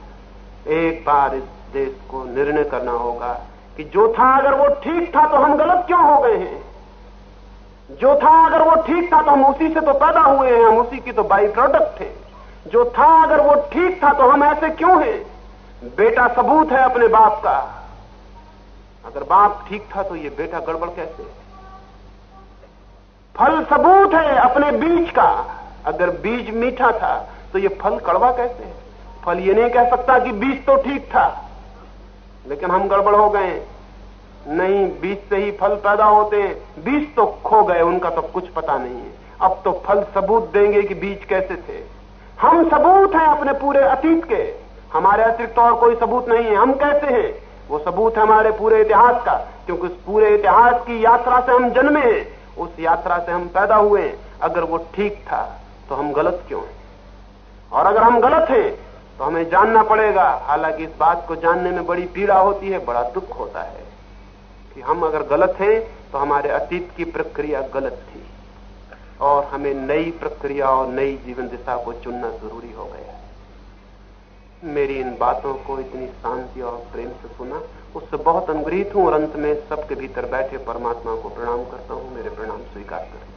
एक बार इस देश को निर्णय करना होगा कि जो था अगर वो ठीक था तो हम गलत क्यों हो गए हैं? जो था अगर वो ठीक था तो हम उसी से तो पैदा हुए हैं, हम उसी की तो बाई प्रोडक्ट थे जो था अगर वो ठीक था तो हम ऐसे क्यों हैं? बेटा सबूत है अपने बाप का। अगर बाप ठीक था तो ये बेटा गड़बड़ कैसे है? फल सबूत है अपने बीज का। अगर बीज मीठा था तो ये फल कड़वा कैसे है? फल ये नहीं कह सकता कि बीज तो ठीक था। लेकिन हम गड़बड़ हो गए नहीं, बीज से ही फल पैदा होते हैं। बीज तो खो गए, उनका तो कुछ पता नहीं है। अब तो फल सबूत देंगे कि बीज कैसे थे। हम सबूत हैं अपने पूरे अतीत के। हमारे अतिरिक्त और कोई सबूत नहीं है। हम कैसे हैं? वो सबूत है हमारे पूरे इतिहास का। क्योंकि उस पूरे इतिहास की यात्रा से हम जन्मे हैं। उस यात्रा से हम पैदा हुए हैं। अगर वो ठीक था तो हम गलत क्यों हैं? और अगर हम गलत हैं तो हमें जानना पड़ेगा। हालाँकि इस बात को जानने में बड़ी पीड़ा होती है, बड़ा दुख होता है कि हम अगर गलत हैं तो हमारे अतीत की प्रक्रिया गलत थी और हमें नई प्रक्रिया और नई जीवन दिशा को चुनना ज़रूरी हो गया। मेरी इन बातों को इतनी शांति और प्रेम से सुना, उससे बहुत अनुग्रहित हूँ और अंत में सबके भीतर बैठे परमात्मा को प्रणाम करता हूँ। मेरे प्रणाम स्वीकार करें।